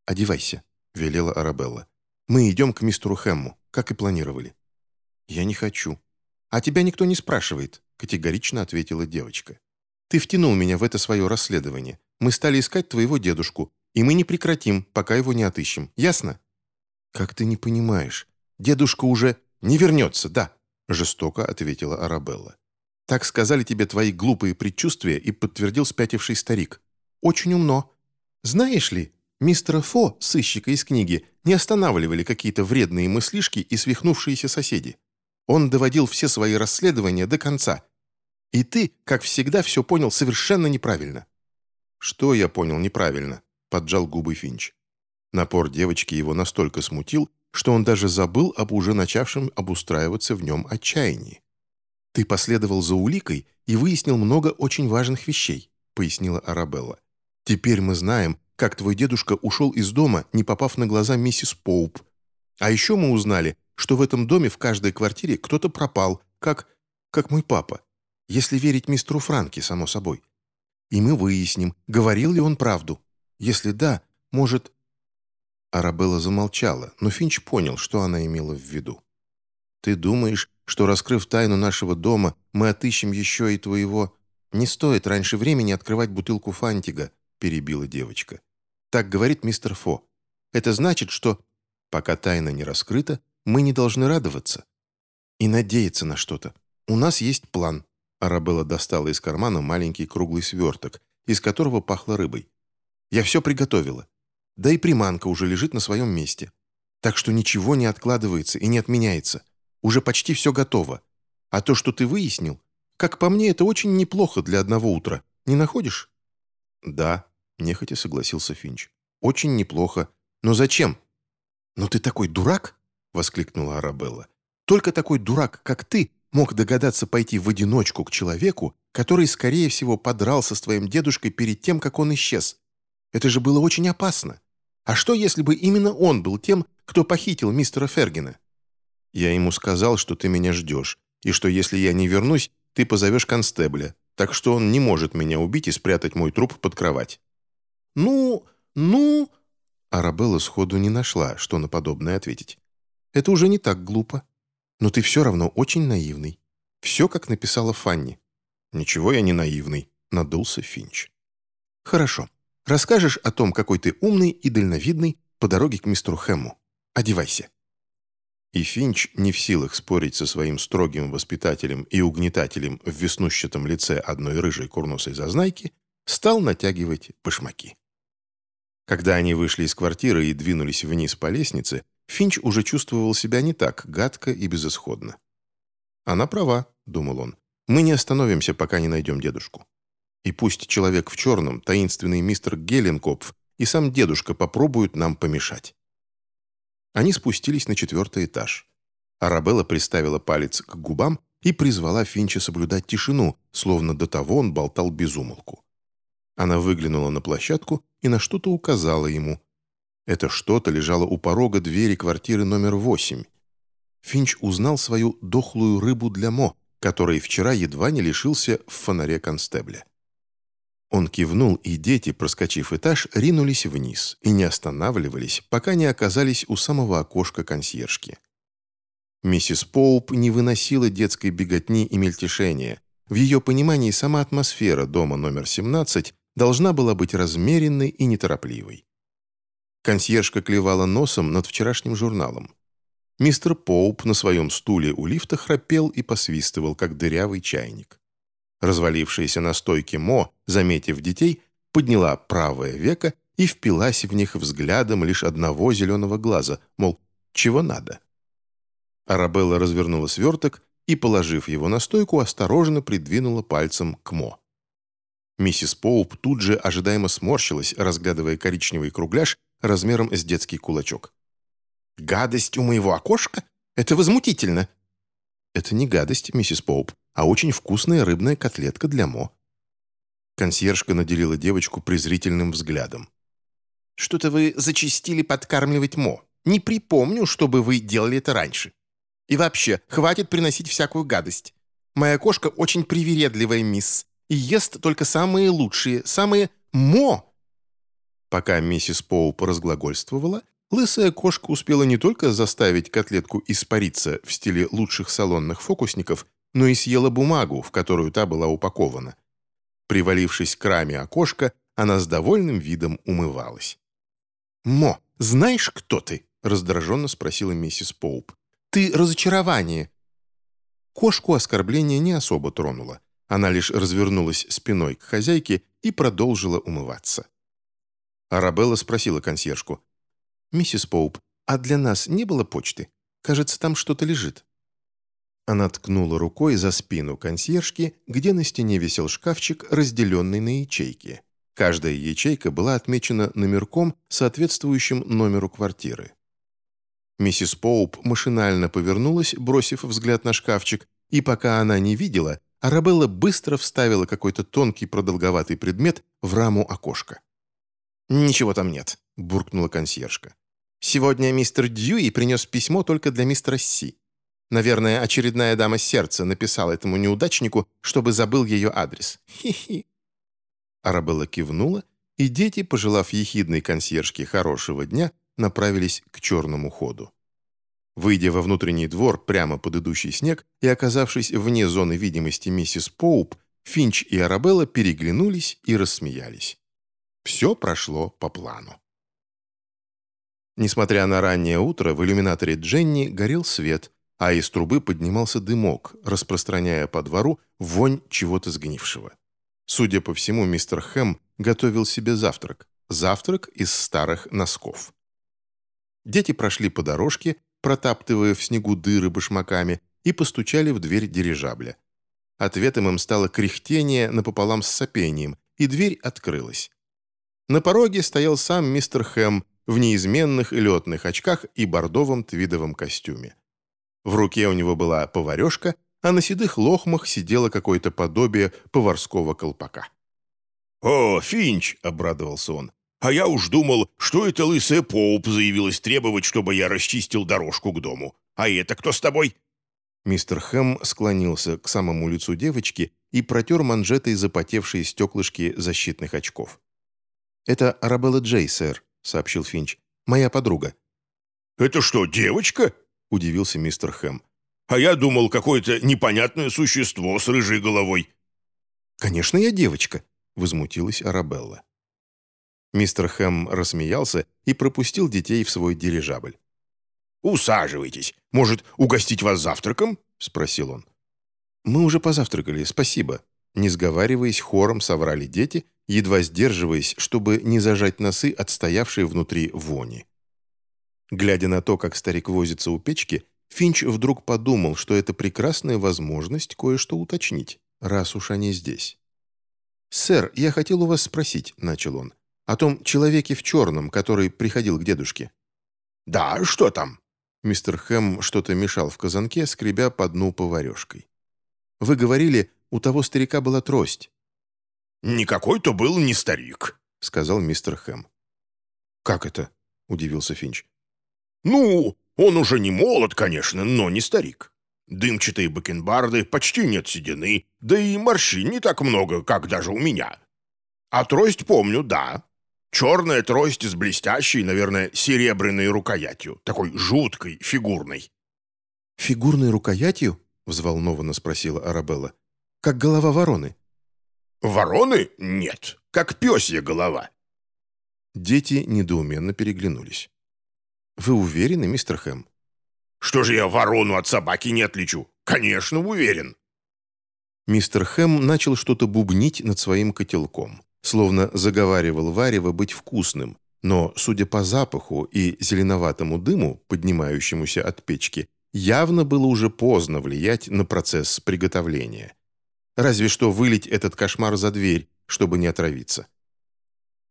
«Одевайся», – велела Арабелла. «Мы идем к мистеру Хэмму, как и планировали». «Я не хочу». «А тебя никто не спрашивает», – категорично ответила девочка. «Ты втянул меня в это свое расследование. Мы стали искать твоего дедушку, и мы не прекратим, пока его не отыщем. Ясно?» «Как ты не понимаешь? Дедушка уже не вернется, да», — жестоко ответила Арабелла. «Так сказали тебе твои глупые предчувствия и подтвердил спятивший старик. Очень умно. Знаешь ли, мистера Фо, сыщика из книги, не останавливали какие-то вредные мыслишки и свихнувшиеся соседи. Он доводил все свои расследования до конца. И ты, как всегда, все понял совершенно неправильно». «Что я понял неправильно?» — поджал губы Финч. Напор девочки его настолько смутил, что он даже забыл об уже начавшем обустраиваться в нем отчаянии. «Ты последовал за уликой и выяснил много очень важных вещей», — пояснила Арабелла. «Теперь мы знаем, как твой дедушка ушел из дома, не попав на глаза миссис Поуп. А еще мы узнали, что в этом доме в каждой квартире кто-то пропал, как... как мой папа. Если верить мистеру Франки, само собой. И мы выясним, говорил ли он правду. Если да, может, Арабелла замолчала, но Финч понял, что она имела в виду. «Ты думаешь, что, раскрыв тайну нашего дома, мы отыщем еще и твоего...» «Не стоит раньше времени открывать бутылку фантига», — перебила девочка. «Так говорит мистер Фо. Это значит, что, пока тайна не раскрыта, мы не должны радоваться и надеяться на что-то. У нас есть план». Арабелла достала из кармана маленький круглый сверток, из которого пахло рыбой. «Я все приготовила. Да и приманка уже лежит на своем месте. Так что ничего не откладывается и не отменяется. Уже почти все готово. А то, что ты выяснил, как по мне, это очень неплохо для одного утра. Не находишь?» «Да», — нехотя согласился Финч. «Очень неплохо. Но зачем?» «Но ты такой дурак?» — воскликнула Арабелла. «Только такой дурак, как ты, мог догадаться пойти в одиночку к человеку, который, скорее всего, подрался с твоим дедушкой перед тем, как он исчез. Это же было очень опасно. А что, если бы именно он был тем, кто похитил мистера Фергина? Я ему сказал, что ты меня ждешь, и что если я не вернусь, ты позовешь констебля, так что он не может меня убить и спрятать мой труп под кровать». «Ну, ну...» Арабелла сходу не нашла, что на подобное ответить. «Это уже не так глупо. Но ты все равно очень наивный. Все, как написала Фанни». «Ничего я не наивный», — надулся Финч. «Хорошо. Расскажешь о том, какой ты умный и дальновидный по дороге к мистеру Хэмму. Одевайся». И Финч, не в силах спорить со своим строгим воспитателем и угнетателем в веснущатом лице одной рыжей курносой зазнайки, стал натягивать башмаки. Когда они вышли из квартиры и двинулись вниз по лестнице, Финч уже чувствовал себя не так гадко и безысходно. «Она права», — думал он. «Мы не остановимся, пока не найдем дедушку. И пусть человек в черном, таинственный мистер Геленкопф и сам дедушка попробуют нам помешать. Они спустились на четвертый этаж. Арабелла приставила палец к губам и призвала Финча соблюдать тишину, словно до того он болтал без умолку. Она выглянула на площадку и на что-то указала ему. Это что-то лежало у порога двери квартиры номер восемь. Финч узнал свою дохлую рыбу для Мо, которой вчера едва не лишился в фонаре констебля. Он кивнул, и дети, проскочив этаж, ринулись вниз и не останавливались, пока не оказались у самого окошка консьержки. Миссис Поуп не выносила детской беготни и мельтешения. В ее понимании сама атмосфера дома номер 17 должна была быть размеренной и неторопливой. Консьержка клевала носом над вчерашним журналом. Мистер Поуп на своем стуле у лифта храпел и посвистывал, как дырявый чайник. Развалившаяся на стойке Мо, заметив детей, подняла правое веко и впилась в них взглядом лишь одного зеленого глаза, мол, чего надо. Арабелла развернула сверток и, положив его на стойку, осторожно придвинула пальцем к Мо. Миссис Поуп тут же ожидаемо сморщилась, разглядывая коричневый кругляш размером с детский кулачок. «Гадость у моего окошка? Это возмутительно!» Это не гадость, миссис Поуп, а очень вкусная рыбная котлетка для Мо». Консьержка наделила девочку презрительным взглядом. «Что-то вы зачистили подкармливать Мо. Не припомню, чтобы вы делали это раньше. И вообще, хватит приносить всякую гадость. Моя кошка очень привередливая, мисс, и ест только самые лучшие, самые Мо!» Пока миссис Поуп разглагольствовала, лысая кошка успела не только заставить котлетку испариться в стиле лучших салонных фокусников, но и съела бумагу, в которую та была упакована. Привалившись к раме окошка, она с довольным видом умывалась. «Мо, знаешь, кто ты?» — раздраженно спросила миссис Поуп. «Ты разочарование». Кошку оскорбление не особо тронуло. Она лишь развернулась спиной к хозяйке и продолжила умываться. Арабелла спросила консьержку. «Миссис Поуп, а для нас не было почты? Кажется, там что-то лежит». Она ткнула рукой за спину консьержки, где на стене висел шкафчик, разделенный на ячейки. Каждая ячейка была отмечена номерком, соответствующим номеру квартиры. Миссис Поуп машинально повернулась, бросив взгляд на шкафчик, и пока она не видела, Арабелла быстро вставила какой-то тонкий продолговатый предмет в раму окошка. «Ничего там нет», — буркнула консьержка. «Сегодня мистер Дьюи принес письмо только для мистера Си. Наверное, очередная дама сердца написала этому неудачнику, чтобы забыл ее адрес. Хи-хи». Арабелла кивнула, и дети, пожелав ехидной консьержке хорошего дня, направились к черному ходу. Выйдя во внутренний двор прямо под идущий снег и оказавшись вне зоны видимости миссис Поуп, Финч и Арабелла переглянулись и рассмеялись. Все прошло по плану. Несмотря на раннее утро, в иллюминаторе Дженни горел свет, а из трубы поднимался дымок, распространяя по двору вонь чего-то сгнившего. Судя по всему, мистер Хэм готовил себе завтрак. Завтрак из старых носков. Дети прошли по дорожке, протаптывая в снегу дыры башмаками, и постучали в дверь дирижабля. Ответом им стало кряхтение напополам с сопением, и дверь открылась. На пороге стоял сам мистер Хэм в неизменных летных очках и бордовом твидовом костюме. В руке у него была поварешка, а на седых лохмах сидело какое-то подобие поварского колпака. «О, Финч!» — обрадовался он. «А я уж думал, что это лысая Поуп заявилась требовать, чтобы я расчистил дорожку к дому. А это кто с тобой?» Мистер Хэм склонился к самому лицу девочки и протер манжетой запотевшие стеклышки защитных очков. «Это Арабелла Джей, сэр», — сообщил Финч. «Моя подруга». «Это что, девочка?» — удивился мистер Хэм. «А я думал, какое-то непонятное существо с рыжей головой». «Конечно, я девочка», — возмутилась Арабелла. Мистер Хэм рассмеялся и пропустил детей в свой дирижабль. «Усаживайтесь. Может, угостить вас завтраком?» — спросил он. «Мы уже позавтракали, спасибо», не сговариваясь, хором соврали дети, едва сдерживаясь, чтобы не зажать носы от стоявшей внутри вони. Глядя на то, как старик возится у печки, Финч вдруг подумал, что это прекрасная возможность кое-что уточнить, раз уж они здесь. «Сэр, я хотел у вас спросить», — начал он, «о том человеке в черном, который приходил к дедушке». «Да, что там?» Мистер Хэм что-то мешал в казанке, скребя по дну поварешкой. «Вы говорили, у того старика была трость». «Никакой-то был не старик», — сказал мистер Хэм. «Как это?» — удивился Финч. «Ну, он уже не молод, конечно, но не старик. Дымчатые бакенбарды, почти нет седины, да и морщин не так много, как даже у меня. А трость помню, да. Черная трость с блестящей, наверное, серебряной рукоятью, такой жуткой, фигурной». «Фигурной рукоятью?» — взволнованно спросила Арабелла как голова вороны». «Вороны? Нет, как пёсья голова». Дети недоуменно переглянулись. «Вы уверены, мистер Хэм?» «Что же я ворону от собаки не отличу? Конечно, уверен». Мистер Хэм начал что-то бубнить над своим котелком, словно заговаривал варево быть вкусным, но, судя по запаху и зеленоватому дыму, поднимающемуся от печки, явно было уже поздно влиять на процесс приготовления. Разве что вылить этот кошмар за дверь, чтобы не отравиться.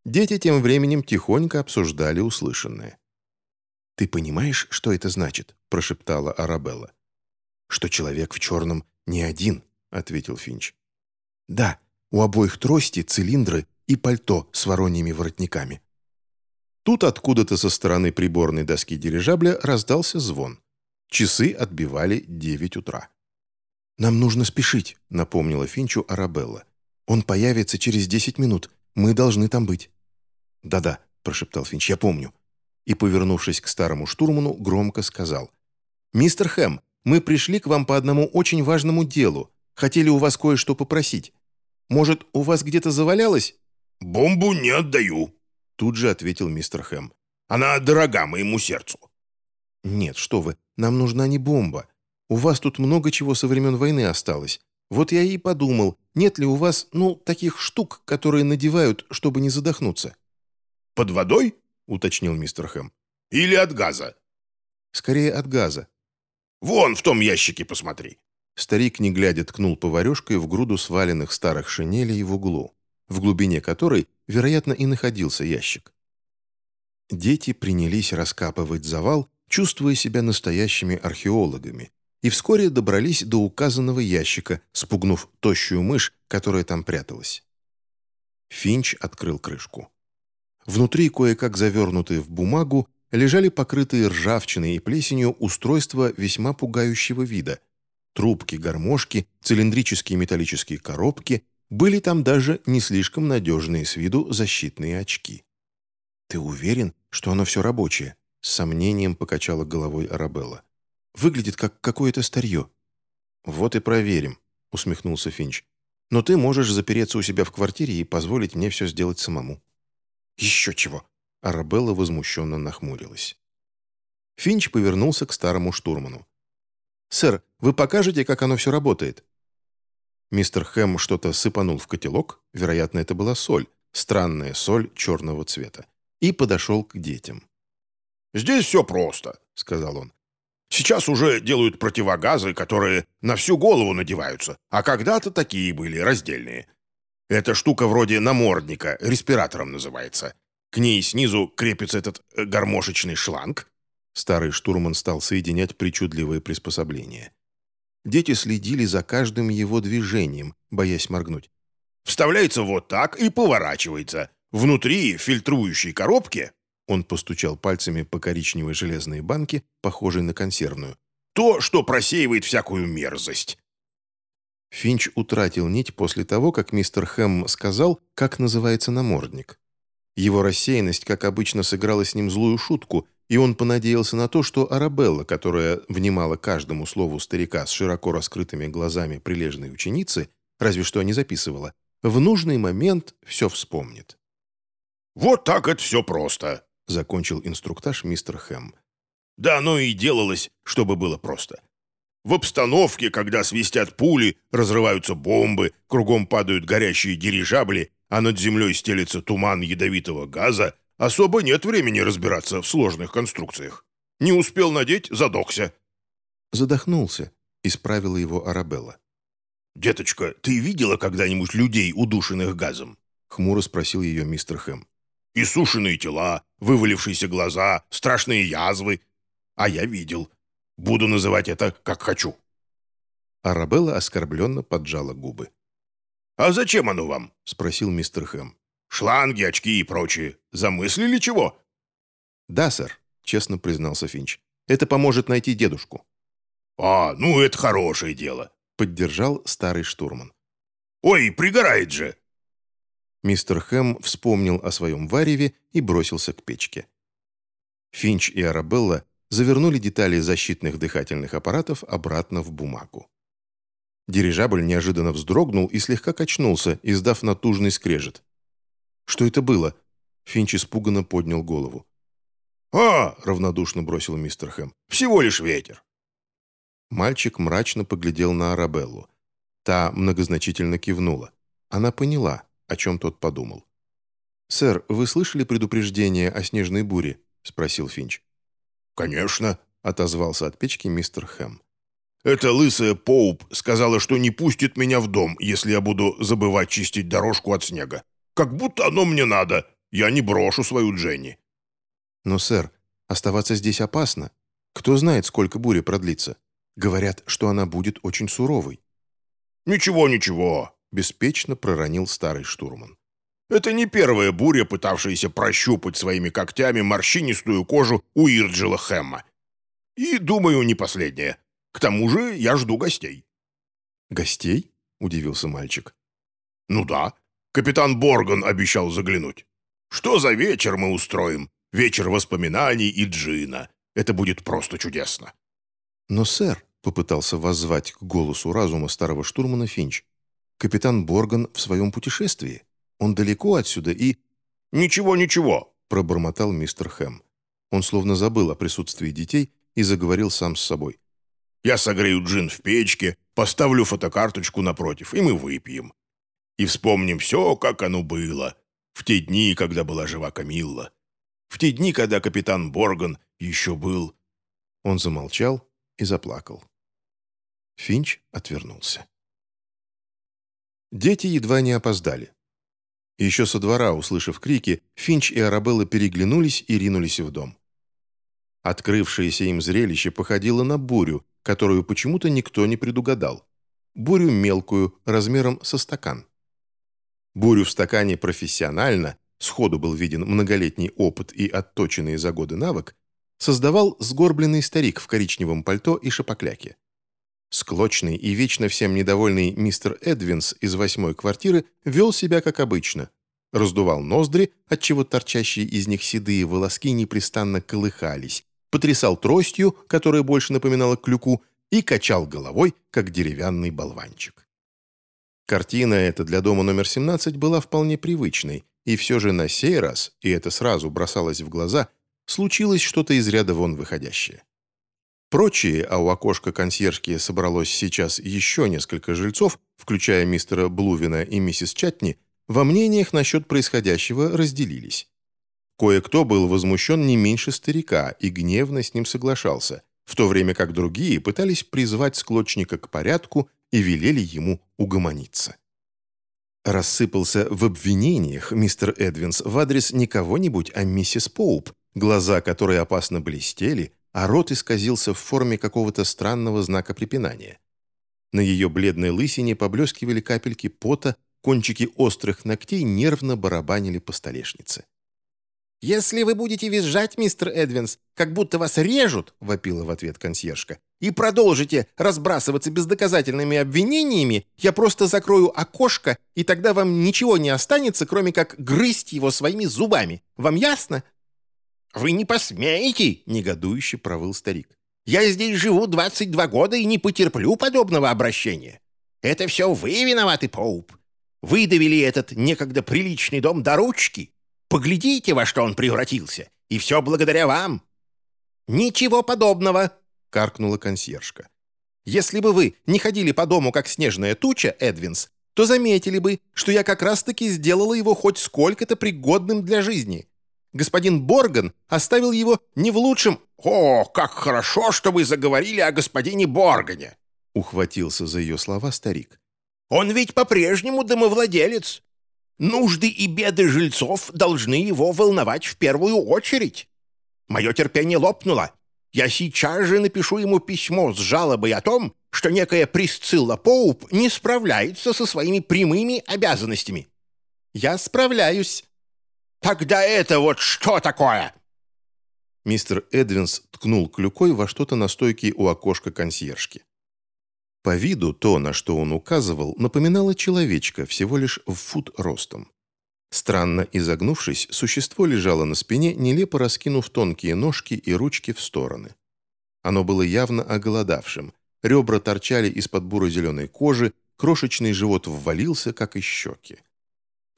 Дети тем временем тихонько обсуждали услышанное. «Ты понимаешь, что это значит?» – прошептала Арабелла. что человек в черном не один», — ответил Финч. «Да, у обоих трости, цилиндры и пальто с вороньими воротниками». Тут откуда-то со стороны приборной доски дирижабля раздался звон. Часы отбивали девять утра. «Нам нужно спешить», — напомнила Финчу Арабелла. «Он появится через десять минут. Мы должны там быть». «Да-да», — прошептал Финч, — «я помню». И, повернувшись к старому штурману, громко сказал. «Мистер Хэм, мы пришли к вам по одному очень важному делу. Хотели у вас кое-что попросить. Может, у вас где-то завалялось?» «Бомбу не отдаю», — тут же ответил мистер Хэм. «Она дорога моему сердцу». «Нет, что вы, нам нужна не бомба. У вас тут много чего со времен войны осталось. Вот я и подумал, нет ли у вас, ну, таких штук, которые надевают, чтобы не задохнуться?» «Под водой?» — уточнил мистер Хэм. «Или от газа?» «Скорее от газа». «Вон в том ящике посмотри». Старик, не глядя, ткнул поварешкой в груду сваленных старых шинелей в углу, в глубине которой, вероятно, и находился ящик. Дети принялись раскапывать завал, чувствуя себя настоящими археологами, и вскоре добрались до указанного ящика, спугнув тощую мышь, которая там пряталась. Финч открыл крышку. Внутри, кое-как завернутые в бумагу, лежали покрытые ржавчиной и плесенью устройства весьма пугающего вида. Трубки, гармошки, цилиндрические металлические коробки, были там даже не слишком надежные с виду защитные очки. «Ты уверен, что оно все рабочее?» С сомнением покачала головой Арабелла. Выглядит как какое-то старье». «Вот и проверим», — усмехнулся Финч. «Но ты можешь запереться у себя в квартире и позволить мне все сделать самому». «Еще чего!» — Арабелла возмущенно нахмурилась. Финч повернулся к старому штурману. «Сэр, вы покажете, как оно все работает?» Мистер Хэм что-то сыпанул в котелок, вероятно, это была соль, странная соль черного цвета, и подошел к детям. «Здесь все просто», — сказал он. Сейчас уже делают противогазы, которые на всю голову надеваются, а когда-то такие были, раздельные. Эта штука вроде намордника, респиратором называется. К ней снизу крепится этот э, гармошечный шланг. Старый штурман стал соединять причудливые приспособления. Дети следили за каждым его движением, боясь моргнуть. Вставляется вот так и поворачивается. Внутри фильтрующей коробки он постучал пальцами по коричневой железной банке, похожей на консервную. «То, что просеивает всякую мерзость». Финч утратил нить после того, как мистер Хэм сказал, как называется намордник. Его рассеянность, как обычно, сыграла с ним злую шутку, и он понадеялся на то, что Арабелла, которая внимала каждому слову старика с широко раскрытыми глазами прилежной ученицы, разве что не записывала, в нужный момент все вспомнит. «Вот так это все просто», закончил инструктаж мистер Хэм. «Да оно и делалось, чтобы было просто. В обстановке, когда свистят пули, разрываются бомбы, кругом падают горящие дирижабли, а над землей стелется туман ядовитого газа, особо нет времени разбираться в сложных конструкциях. Не успел надеть, задохся». «Задохнулся», — исправила его Арабелла. «Деточка, ты видела когда-нибудь людей, удушенных газом?» — хмуро спросил ее мистер Хэм. «Иссушенные тела, вывалившиеся глаза, страшные язвы. А я видел. Буду называть это, как хочу». Арабелла оскорбленно поджала губы. «А зачем оно вам?» — спросил мистер Хэм. «Шланги, очки и прочее. Замыслили чего?» «Да, сэр», — честно признался Финч. «Это поможет найти дедушку». «А, ну это хорошее дело», — поддержал старый штурман. «Ой, пригорает же!» Мистер Хэм вспомнил о своем вареве и бросился к печке. Финч и Арабелла завернули детали защитных дыхательных аппаратов обратно в бумагу. Дирижабль неожиданно вздрогнул и слегка качнулся, издав натужный скрежет. «Что это было?» Финч испуганно поднял голову. «А!» — равнодушно бросил мистер Хэм. «Всего лишь ветер». Мальчик мрачно поглядел на Арабеллу. Та многозначительно кивнула. Она поняла о чем тот подумал. «Сэр, вы слышали предупреждение о снежной буре?» — спросил Финч. «Конечно», — отозвался от печки мистер Хэм. «Эта лысая Поуп сказала, что не пустит меня в дом, если я буду забывать чистить дорожку от снега. Как будто оно мне надо. Я не брошу свою Дженни». «Но, сэр, оставаться здесь опасно. Кто знает, сколько буря продлится?» Говорят, что она будет очень суровой». «Ничего, ничего», — беспечно проронил старый штурман. «Это не первая буря, пытавшаяся прощупать своими когтями морщинистую кожу у Ирджила Хэмма. И, думаю, не последняя. К тому же я жду гостей». «Гостей?» — удивился мальчик. «Ну да. Капитан Борган обещал заглянуть. Что за вечер мы устроим? Вечер воспоминаний и джина. Это будет просто чудесно». «Но, сэр», — попытался воззвать к голосу разума старого штурмана Финч, «капитан Борган в своем путешествии. Он далеко отсюда и...» «Ничего, ничего», — пробормотал мистер Хэм. Он словно забыл о присутствии детей и заговорил сам с собой. «Я согрею джин в печке, поставлю фотокарточку напротив, и мы выпьем. И вспомним все, как оно было, в те дни, когда была жива Камилла. В те дни, когда капитан Борган еще был...» Он замолчал и заплакал. Финч отвернулся. Дети едва не опоздали. Еще со двора, услышав крики, Финч и Арабелла переглянулись и ринулись в дом. Открывшееся им зрелище походило на бурю, которую почему-то никто не предугадал. Бурю мелкую, размером со стакан. Бурю в стакане профессионально, сходу был виден многолетний опыт и отточенный за годы навык, создавал сгорбленный старик в коричневом пальто и шапокляке. Склочный и вечно всем недовольный мистер Эдвинс из восьмой квартиры вел себя как обычно. Раздувал ноздри, отчего торчащие из них седые волоски непрестанно колыхались, потрясал тростью, которая больше напоминала клюку, и качал головой, как деревянный болванчик. Картина эта для дома номер 17 была вполне привычной, и все же на сей раз, и это сразу бросалось в глаза, случилось что-то из ряда вон выходящее. Прочие, а у окошка консьержки собралось сейчас еще несколько жильцов, включая мистера Блувина и миссис Чатни, во мнениях насчет происходящего разделились. Кое-кто был возмущен не меньше старика и гневно с ним соглашался, в то время как другие пытались призвать склочника к порядку и велели ему угомониться. Рассыпался в обвинениях мистер Эдвинс в адрес не кого-нибудь, а миссис Поуп, глаза которой опасно блестели, а рот исказился в форме какого-то странного знака препинания. На ее бледной лысине поблескивали капельки пота, кончики острых ногтей нервно барабанили по столешнице. «Если вы будете визжать, мистер Эдвинс, как будто вас режут», — вопила в ответ консьержка, «и продолжите разбрасываться бездоказательными обвинениями, я просто закрою окошко, и тогда вам ничего не останется, кроме как грызть его своими зубами. Вам ясно?» «Вы не посмеете!» — негодующе провыл старик. «Я здесь живу 22 года и не потерплю подобного обращения. Это все вы виноваты, Поуп. Вы довели этот некогда приличный дом до ручки. Поглядите, во что он превратился. И все благодаря вам». «Ничего подобного!» — каркнула консьержка. «Если бы вы не ходили по дому, как снежная туча, Эдвинс, то заметили бы, что я как раз-таки сделала его хоть сколько-то пригодным для жизни. Господин Борган оставил его не в лучшем... «О, как хорошо, что вы заговорили о господине Боргане!» — ухватился за ее слова старик. «Он ведь по-прежнему домовладелец. Нужды и беды жильцов должны его волновать в первую очередь. Мое терпение лопнуло. Я сейчас же напишу ему письмо с жалобой о том, что некая Присцилла Поуп не справляется со своими прямыми обязанностями. Я справляюсь. Тогда это вот что такое? Мистер Эдвинс ткнул клюкой во что-то на стойке у окошка консьержки. По виду то, на что он указывал, напоминало человечка всего лишь в фут ростом. Странно изогнувшись, существо лежало на спине, нелепо раскинув тонкие ножки и ручки в стороны. Оно было явно оголодавшим. Ребра торчали из-под буро-зеленой кожи, крошечный живот ввалился, как и щеки.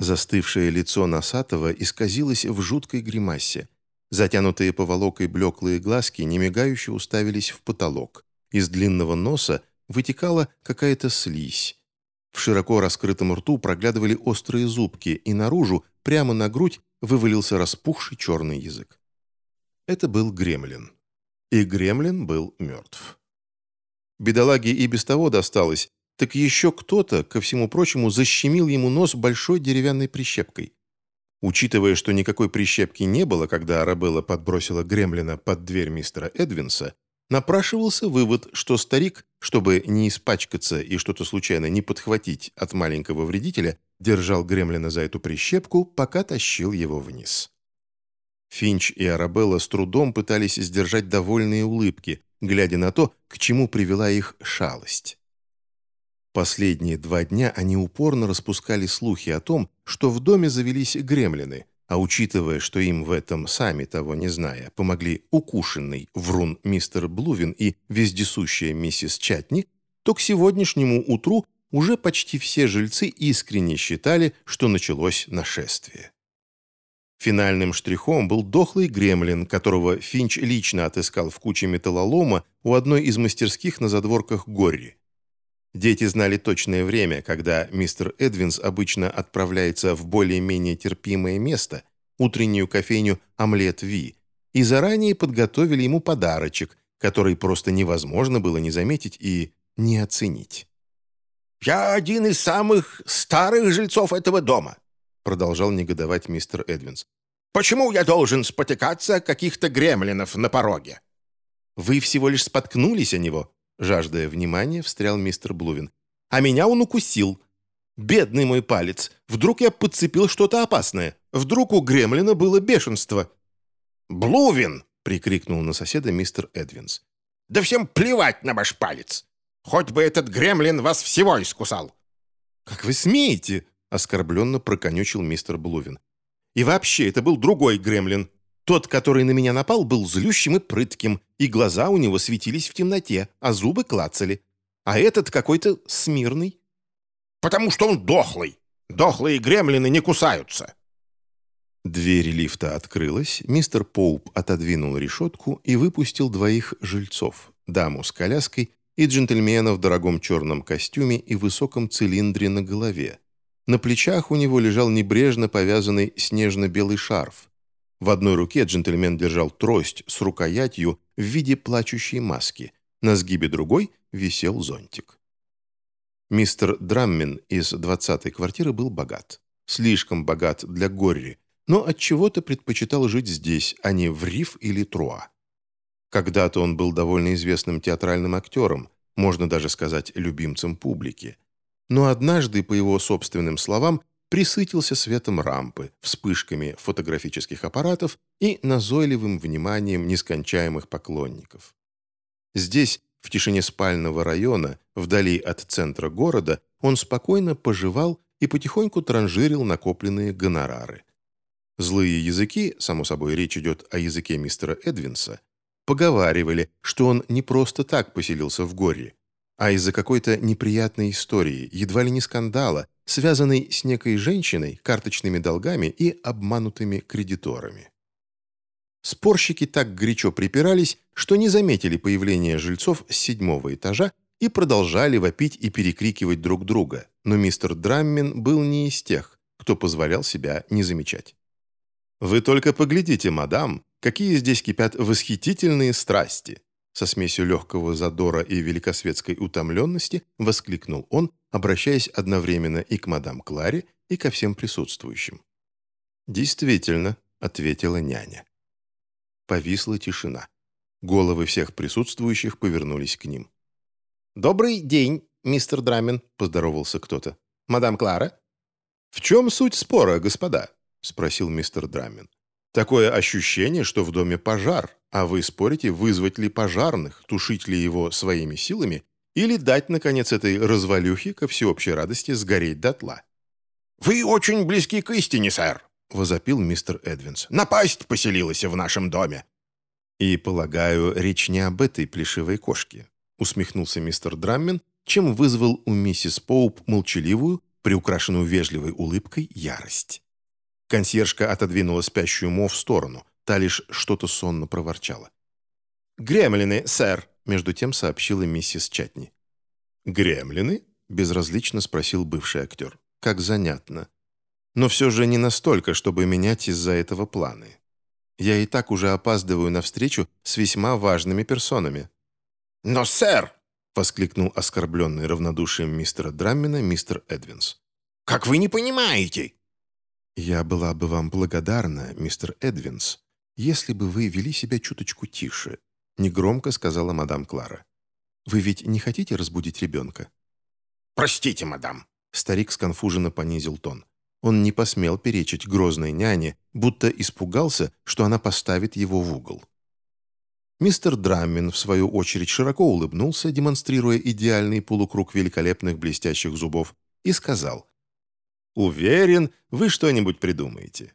Застывшее лицо Носатого исказилось в жуткой гримасе. Затянутые поволокой блеклые глазки немигающе уставились в потолок. Из длинного носа вытекала какая-то слизь. В широко раскрытом рту проглядывали острые зубки, и наружу, прямо на грудь, вывалился распухший черный язык. Это был гремлин. И гремлин был мертв. Бедолаге и без того досталось, так еще кто-то, ко всему прочему, защемил ему нос большой деревянной прищепкой. Учитывая, что никакой прищепки не было, когда Арабелла подбросила гремлина под дверь мистера Эдвинса, напрашивался вывод, что старик, чтобы не испачкаться и что-то случайно не подхватить от маленького вредителя, держал гремлина за эту прищепку, пока тащил его вниз. Финч и Арабелла с трудом пытались сдержать довольные улыбки, глядя на то, к чему привела их шалость. Последние два дня они упорно распускали слухи о том, что в доме завелись гремлины, а учитывая, что им в этом, сами того не зная, помогли укушенный врун мистер Блувин и вездесущая миссис Чатни, то к сегодняшнему утру уже почти все жильцы искренне считали, что началось нашествие. Финальным штрихом был дохлый гремлин, которого Финч лично отыскал в куче металлолома у одной из мастерских на задворках Горри. Дети знали точное время, когда мистер Эдвинс обычно отправляется в более-менее терпимое место, утреннюю кофейню «Омлет Ви», и заранее подготовили ему подарочек, который просто невозможно было не заметить и не оценить. «Я один из самых старых жильцов этого дома», продолжал негодовать мистер Эдвинс. «Почему я должен спотыкаться каких-то гремлинов на пороге?» «Вы всего лишь споткнулись о него», Жаждая внимания, встрял мистер Блувин. «А меня он укусил. Бедный мой палец. Вдруг я подцепил что-то опасное. Вдруг у гремлина было бешенство». «Блувин!» — прикрикнул на соседа мистер Эдвинс. «Да всем плевать на ваш палец! Хоть бы этот гремлин вас всего искусал!» «Как вы смеете?» — оскорбленно проконючил мистер Блувин. «И вообще, это был другой гремлин. Тот, который на меня напал, был злющим и прытким, и глаза у него светились в темноте, а зубы клацали. А этот какой-то смирный. «Потому что он дохлый. Дохлые гремлины не кусаются». Дверь лифта открылась, мистер Поуп отодвинул решетку и выпустил двоих жильцов, даму с коляской и джентльмена в дорогом черном костюме и высоком цилиндре на голове. На плечах у него лежал небрежно повязанный снежно-белый шарф, в одной руке джентльмен держал трость с рукоятью в виде плачущей маски. На сгибе другой висел зонтик. Мистер Драммен из двадцатой квартиры был богат. Слишком богат для Горри, но от чего то предпочитал жить здесь, а не в Риф или Труа. Когда-то он был довольно известным театральным актером, можно даже сказать, любимцем публики. Но однажды, по его собственным словам, присытился светом рампы, вспышками фотографических аппаратов и назойливым вниманием нескончаемых поклонников. Здесь, в тишине спального района, вдали от центра города, он спокойно поживал и потихоньку транжирил накопленные гонорары. Злые языки, само собой речь идет о языке мистера Эдвинса, поговаривали, что он не просто так поселился в горе, а из-за какой-то неприятной истории, едва ли не скандала, связанный с некой женщиной, карточными долгами и обманутыми кредиторами. Спорщики так горячо припирались, что не заметили появления жильцов с седьмого этажа и продолжали вопить и перекрикивать друг друга, но мистер Драммин был не из тех, кто позволял себя не замечать. «Вы только поглядите, мадам, какие здесь кипят восхитительные страсти!» со смесью легкого задора и великосветской утомленности воскликнул он, обращаясь одновременно и к мадам Кларе, и ко всем присутствующим. «Действительно», — ответила няня. Повисла тишина. Головы всех присутствующих повернулись к ним. «Добрый день, мистер Драмен», — поздоровался кто-то. «Мадам Клара?» «В чем суть спора, господа?» — спросил мистер Драмен. «Такое ощущение, что в доме пожар, а вы спорите, вызвать ли пожарных, тушить ли его своими силами или дать, наконец, этой развалюхе ко всеобщей радости сгореть дотла. «Вы очень близки к истине, сэр», — возопил мистер Эдвинс. «Напасть поселилась в нашем доме». «И, полагаю, речь не об этой плешивой кошке», — усмехнулся мистер Драммен, чем вызвал у миссис Поуп молчаливую, приукрашенную вежливой улыбкой, ярость. Консьержка отодвинула спящую Мо в сторону — Та лишь что-то сонно проворчала. «Гремлины, сэр», — между тем сообщила миссис Чатни. «Гремлины?» — безразлично спросил бывший актер. «Как занятно. Но все же не настолько, чтобы менять из-за этого планы. Я и так уже опаздываю на встречу с весьма важными персонами». «Но, сэр!» — воскликнул оскорбленный равнодушием мистера Драммина мистер Эдвинс. «Как вы не понимаете?» «Я была бы вам благодарна, мистер Эдвинс, если бы вы вели себя чуточку тише. — негромко сказала мадам Клара. «Вы ведь не хотите разбудить ребенка?» «Простите, мадам». Старик сконфуженно понизил тон. Он не посмел перечить грозной няне, будто испугался, что она поставит его в угол. Мистер Драммин, в свою очередь, широко улыбнулся, демонстрируя идеальный полукруг великолепных блестящих зубов, и сказал, «Уверен, вы что-нибудь придумаете.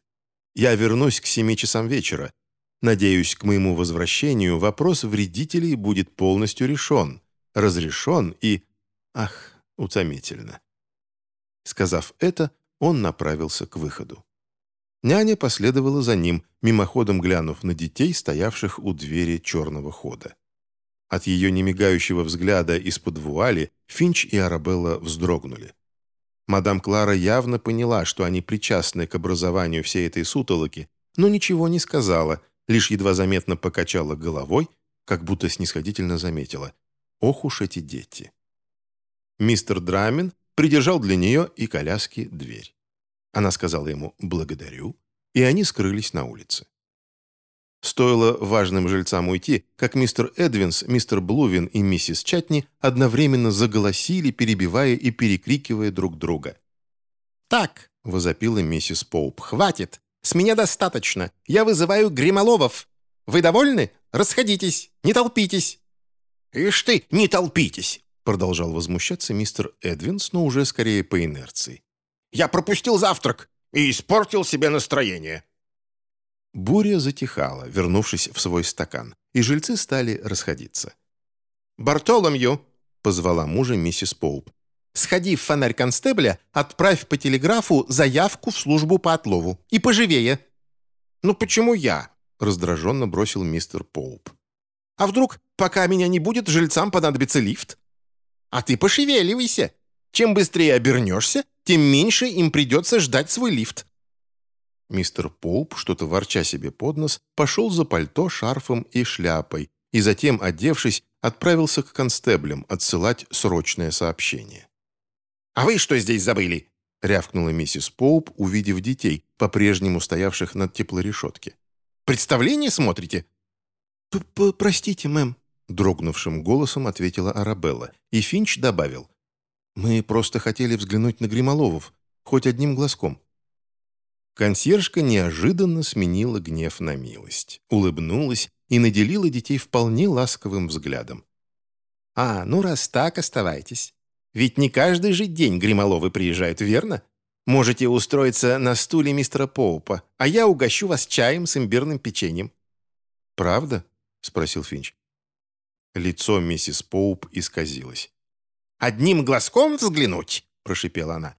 Я вернусь к семи часам вечера. Надеюсь, к моему возвращению вопрос вредителей будет полностью решен, разрешен и... Ах, утомительно». Сказав это, он направился к выходу. Няня последовала за ним, мимоходом глянув на детей, стоявших у двери черного хода. От ее немигающего взгляда из-под вуали Финч и Арабелла вздрогнули. Мадам Клара явно поняла, что они причастны к образованию всей этой сутолоки, но ничего не сказала, лишь едва заметно покачала головой, как будто снисходительно заметила. «Ох уж эти дети!» Мистер Драмин придержал для нее и коляски дверь. Она сказала ему «благодарю», и они скрылись на улице. Стоило важным жильцам уйти, как мистер Эдвинс, мистер Блувин и миссис Чатни одновременно заголосили, перебивая и перекрикивая друг друга. «Так», — возопила миссис Поуп, — «хватит! С меня достаточно! Я вызываю гримоловов! Вы довольны? Расходитесь! Не толпитесь!» «Ишь ты, не толпитесь!» продолжал возмущаться мистер Эдвинс, но уже скорее по инерции. «Я пропустил завтрак и испортил себе настроение». Буря затихала, вернувшись в свой стакан, и жильцы стали расходиться. «Бартоломью!» — позвала мужа миссис Поуп. «Сходи в фонарь констебля, отправь по телеграфу заявку в службу по отлову. И поживее!» «Ну почему я?» — раздраженно бросил мистер Поуп. «А вдруг, пока меня не будет, жильцам понадобится лифт?» А ты пошевеливайся. Чем быстрее обернешься, тем меньше им придется ждать свой лифт». Мистер Поуп, что-то ворча себе под нос, пошел за пальто, шарфом и шляпой, и затем, одевшись, отправился к констеблям отсылать срочное сообщение. «А вы что здесь забыли?» — рявкнула миссис Поуп, увидев детей, по-прежнему стоявших над теплорешетки. «Представление смотрите?» П -п «Простите, мэм», Дрогнувшим голосом ответила Арабелла, и Финч добавил. «Мы просто хотели взглянуть на Гримоловов, хоть одним глазком». Консьержка неожиданно сменила гнев на милость, улыбнулась и наделила детей вполне ласковым взглядом. «А, ну раз так, оставайтесь. Ведь не каждый же день Гримоловы приезжают, верно? Можете устроиться на стуле мистера Поупа, а я угощу вас чаем с имбирным печеньем». «Правда?» — спросил Финч. Лицо миссис Поуп исказилось. «Одним глазком взглянуть?» – прошипела она.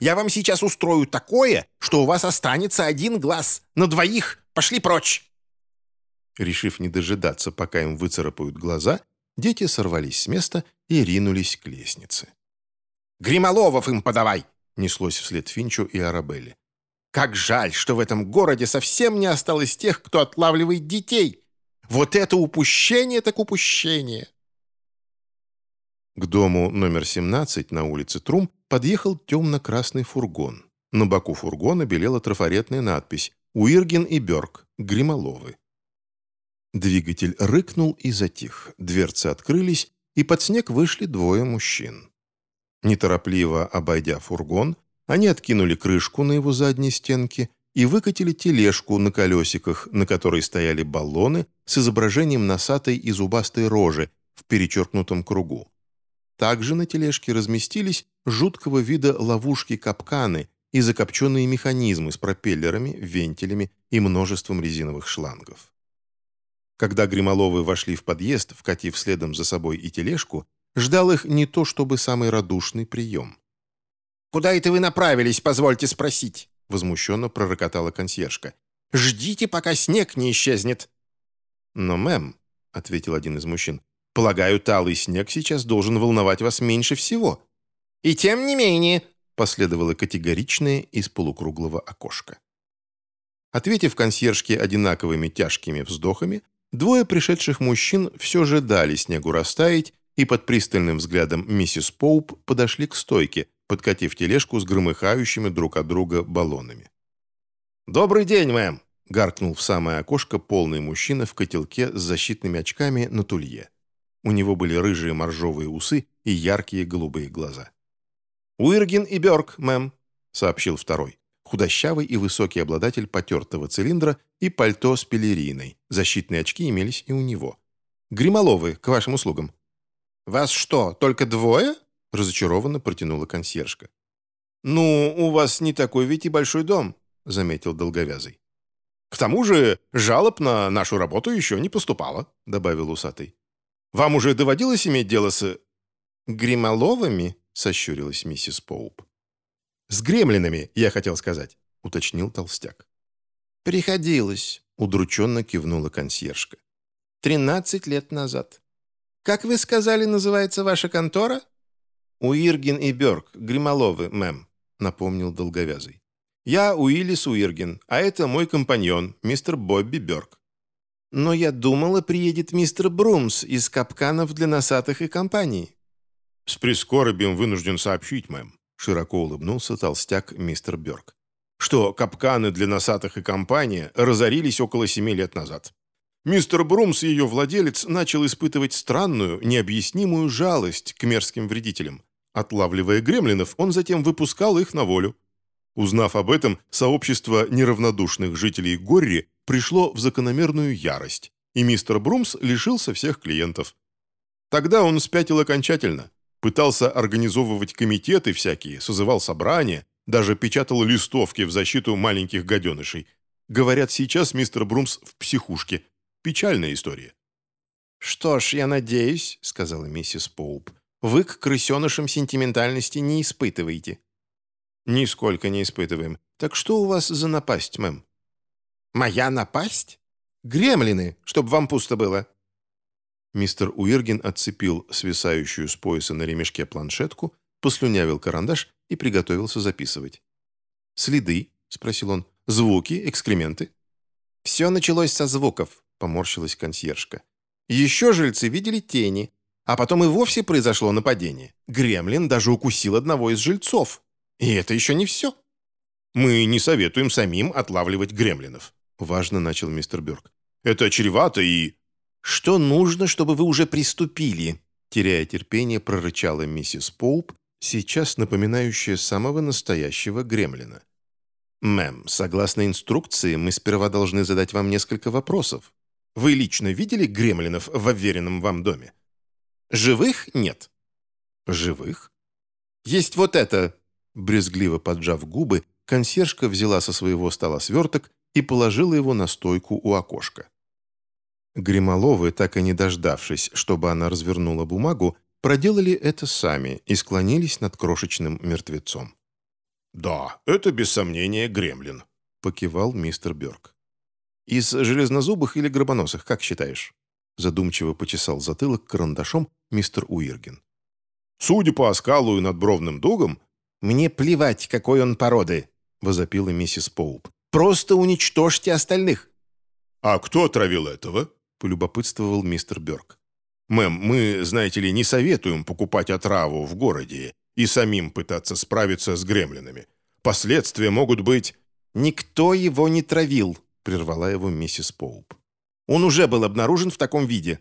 «Я вам сейчас устрою такое, что у вас останется один глаз. На двоих! Пошли прочь!» Решив не дожидаться, пока им выцарапают глаза, дети сорвались с места и ринулись к лестнице. «Гримоловов им подавай!» – неслось вслед Финчу и Арабелле. «Как жаль, что в этом городе совсем не осталось тех, кто отлавливает детей!» Вот это упущение так упущение!» К дому номер 17 на улице Трум подъехал темно-красный фургон. На боку фургона белела трафаретная надпись «Уирген и Бёрк. Гримоловы». Двигатель рыкнул и затих, дверцы открылись, и под снег вышли двое мужчин. Неторопливо обойдя фургон, они откинули крышку на его задней стенке и выкатили тележку на колесиках, на которой стояли баллоны с изображением носатой и зубастой рожи в перечеркнутом кругу. Также на тележке разместились жуткого вида ловушки-капканы и закопченные механизмы с пропеллерами, вентилями и множеством резиновых шлангов. Когда Гримоловы вошли в подъезд, вкатив следом за собой и тележку, ждал их не то чтобы самый радушный прием. «Куда это вы направились, позвольте спросить?» возмущенно пророкотала консьержка. «Ждите, пока снег не исчезнет!» «Но, мэм», — ответил один из мужчин, «полагаю, талый снег сейчас должен волновать вас меньше всего». «И тем не менее», — последовало категоричное из полукруглого окошка. Ответив консьержке одинаковыми тяжкими вздохами, двое пришедших мужчин все же дали снегу растаять и под пристальным взглядом миссис Поуп подошли к стойке, подкатив тележку с громыхающими друг от друга баллонами. «Добрый день, мэм!» — гаркнул в самое окошко полный мужчина в котелке с защитными очками на тулье. У него были рыжие моржовые усы и яркие голубые глаза. «Уиргин и Бёрк, мэм», — сообщил второй. Худощавый и высокий обладатель потертого цилиндра и пальто с пелериной. Защитные очки имелись и у него. «Гримоловы, к вашим услугам». «Вас что, только двое?» — разочарованно протянула консьержка. «Ну, у вас не такой ведь и большой дом», — заметил долговязый. «К тому же жалоб на нашу работу еще не поступало», — добавил усатый. «Вам уже доводилось иметь дело с...» «Гримоловыми?» — сощурилась миссис Поуп. «С гремлинами, я хотел сказать», — уточнил толстяк. «Приходилось», — удрученно кивнула консьержка. «Тринадцать лет назад. Как вы сказали, называется ваша контора?» «Уиргин и Бёрк, Гримоловы, мэм», — напомнил долговязый. «Я Уиллис Уиргин, а это мой компаньон, мистер Бобби Бёрк». «Но я думала, приедет мистер Брумс из капканов для носатых и компаний». «С прискорбием вынужден сообщить, мэм», — широко улыбнулся толстяк мистер Бёрк, «что капканы для носатых и компании разорились около семи лет назад. Мистер Брумс, ее владелец, начал испытывать странную, необъяснимую жалость к мерзким вредителям. Отлавливая гремлинов, он затем выпускал их на волю. Узнав об этом, сообщество неравнодушных жителей Горри пришло в закономерную ярость, и мистер Брумс лишился всех клиентов. Тогда он спятил окончательно, пытался организовывать комитеты всякие, созывал собрания, даже печатал листовки в защиту маленьких гаденышей. Говорят, сейчас мистер Брумс в психушке. Печальная история. «Что ж, я надеюсь», — сказала миссис Поуп, вы к крысенышам сентиментальности не испытываете». «Нисколько не испытываем. Так что у вас за напасть, мэм?» «Моя напасть? Гремлины, чтобы вам пусто было». Мистер Уиргин отцепил свисающую с пояса на ремешке планшетку, послюнявил карандаш и приготовился записывать. «Следы?» — спросил он. «Звуки? Экскременты?» «Все началось со звуков», — поморщилась консьержка. «Еще жильцы видели тени, а потом и вовсе произошло нападение. Гремлин даже укусил одного из жильцов. И это еще не все. «Мы не советуем самим отлавливать гремлинов», — важно начал мистер Бёрк. «Это чревато и...» «Что нужно, чтобы вы уже приступили?» Теряя терпение, прорычала миссис Поуп, сейчас напоминающая самого настоящего гремлина. «Мэм, согласно инструкции, мы сперва должны задать вам несколько вопросов. Вы лично видели гремлинов в уверенном вам доме?» Живых нет. Живых? Есть вот это. Брезгливо поджав губы, консьержка взяла со своего стола сверток и положила его на стойку у окошка. Гримоловы, так и не дождавшись, чтобы она развернула бумагу, проделали это сами и склонились над крошечным мертвецом. «Да, это без сомнения гремлин», — покивал мистер Бёрк. «Из железнозубых или гробоносых, как считаешь?» Задумчиво почесал затылок карандашом мистер Уирген. «Судя по оскалу и надбровным дугам...» «Мне плевать, какой он породы», — возопила миссис Поуп. «Просто уничтожьте остальных». «А кто отравил этого?» — полюбопытствовал мистер Бёрк. «Мэм, мы, знаете ли, не советуем покупать отраву в городе и самим пытаться справиться с гремлинами. Последствия могут быть...» «Никто его не травил», — прервала его миссис Поуп. Он уже был обнаружен в таком виде».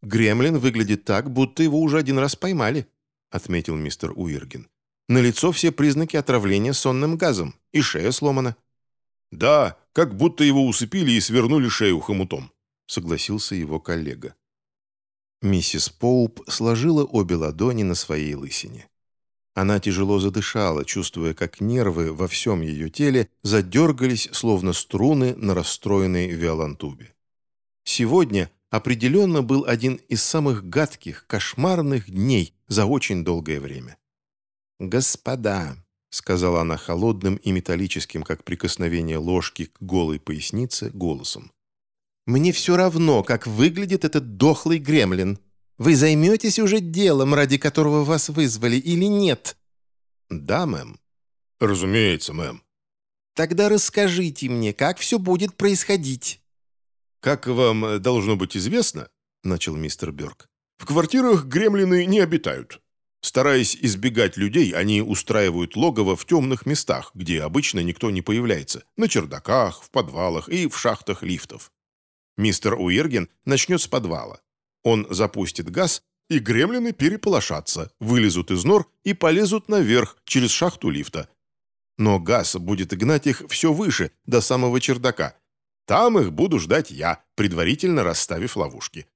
«Гремлин выглядит так, будто его уже один раз поймали», — отметил мистер Уирген. «На лицо все признаки отравления сонным газом, и шея сломана». «Да, как будто его усыпили и свернули шею хомутом», — согласился его коллега. Миссис Поуп сложила обе ладони на своей лысине. Она тяжело задышала, чувствуя, как нервы во всем ее теле задергались, словно струны на расстроенной виолантубе. Сегодня определенно был один из самых гадких, кошмарных дней за очень долгое время. «Господа», — сказала она холодным и металлическим, как прикосновение ложки к голой пояснице, голосом. «Мне все равно, как выглядит этот дохлый гремлин. Вы займетесь уже делом, ради которого вас вызвали, или нет?» «Да, мэм». «Разумеется, мэм». «Тогда расскажите мне, как все будет происходить». «Как вам э, должно быть известно, — начал мистер Бёрк, — в квартирах гремлины не обитают. Стараясь избегать людей, они устраивают логово в темных местах, где обычно никто не появляется, на чердаках, в подвалах и в шахтах лифтов. Мистер Уирген начнет с подвала. Он запустит газ, и гремлины переполошатся, вылезут из нор и полезут наверх через шахту лифта. Но газ будет гнать их все выше, до самого чердака. Там их буду ждать я, предварительно расставив ловушки.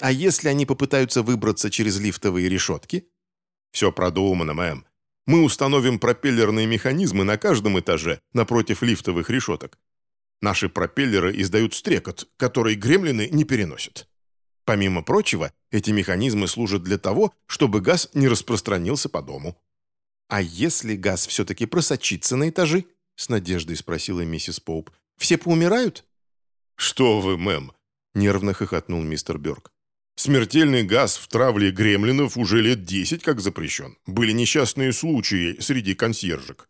А если они попытаются выбраться через лифтовые решетки? Все продумано, мэм. Мы установим пропеллерные механизмы на каждом этаже напротив лифтовых решеток. Наши пропеллеры издают стрекот, который гремлины не переносят. Помимо прочего, эти механизмы служат для того, чтобы газ не распространился по дому. «А если газ все-таки просочится на этажи?» — с надеждой спросила миссис Поуп. «Все поумирают?» «Что вы, мэм!» — нервно хохотнул мистер Бёрк. Смертельный газ в травле гремлинов уже лет 10 как запрещен. Были несчастные случаи среди консьержек.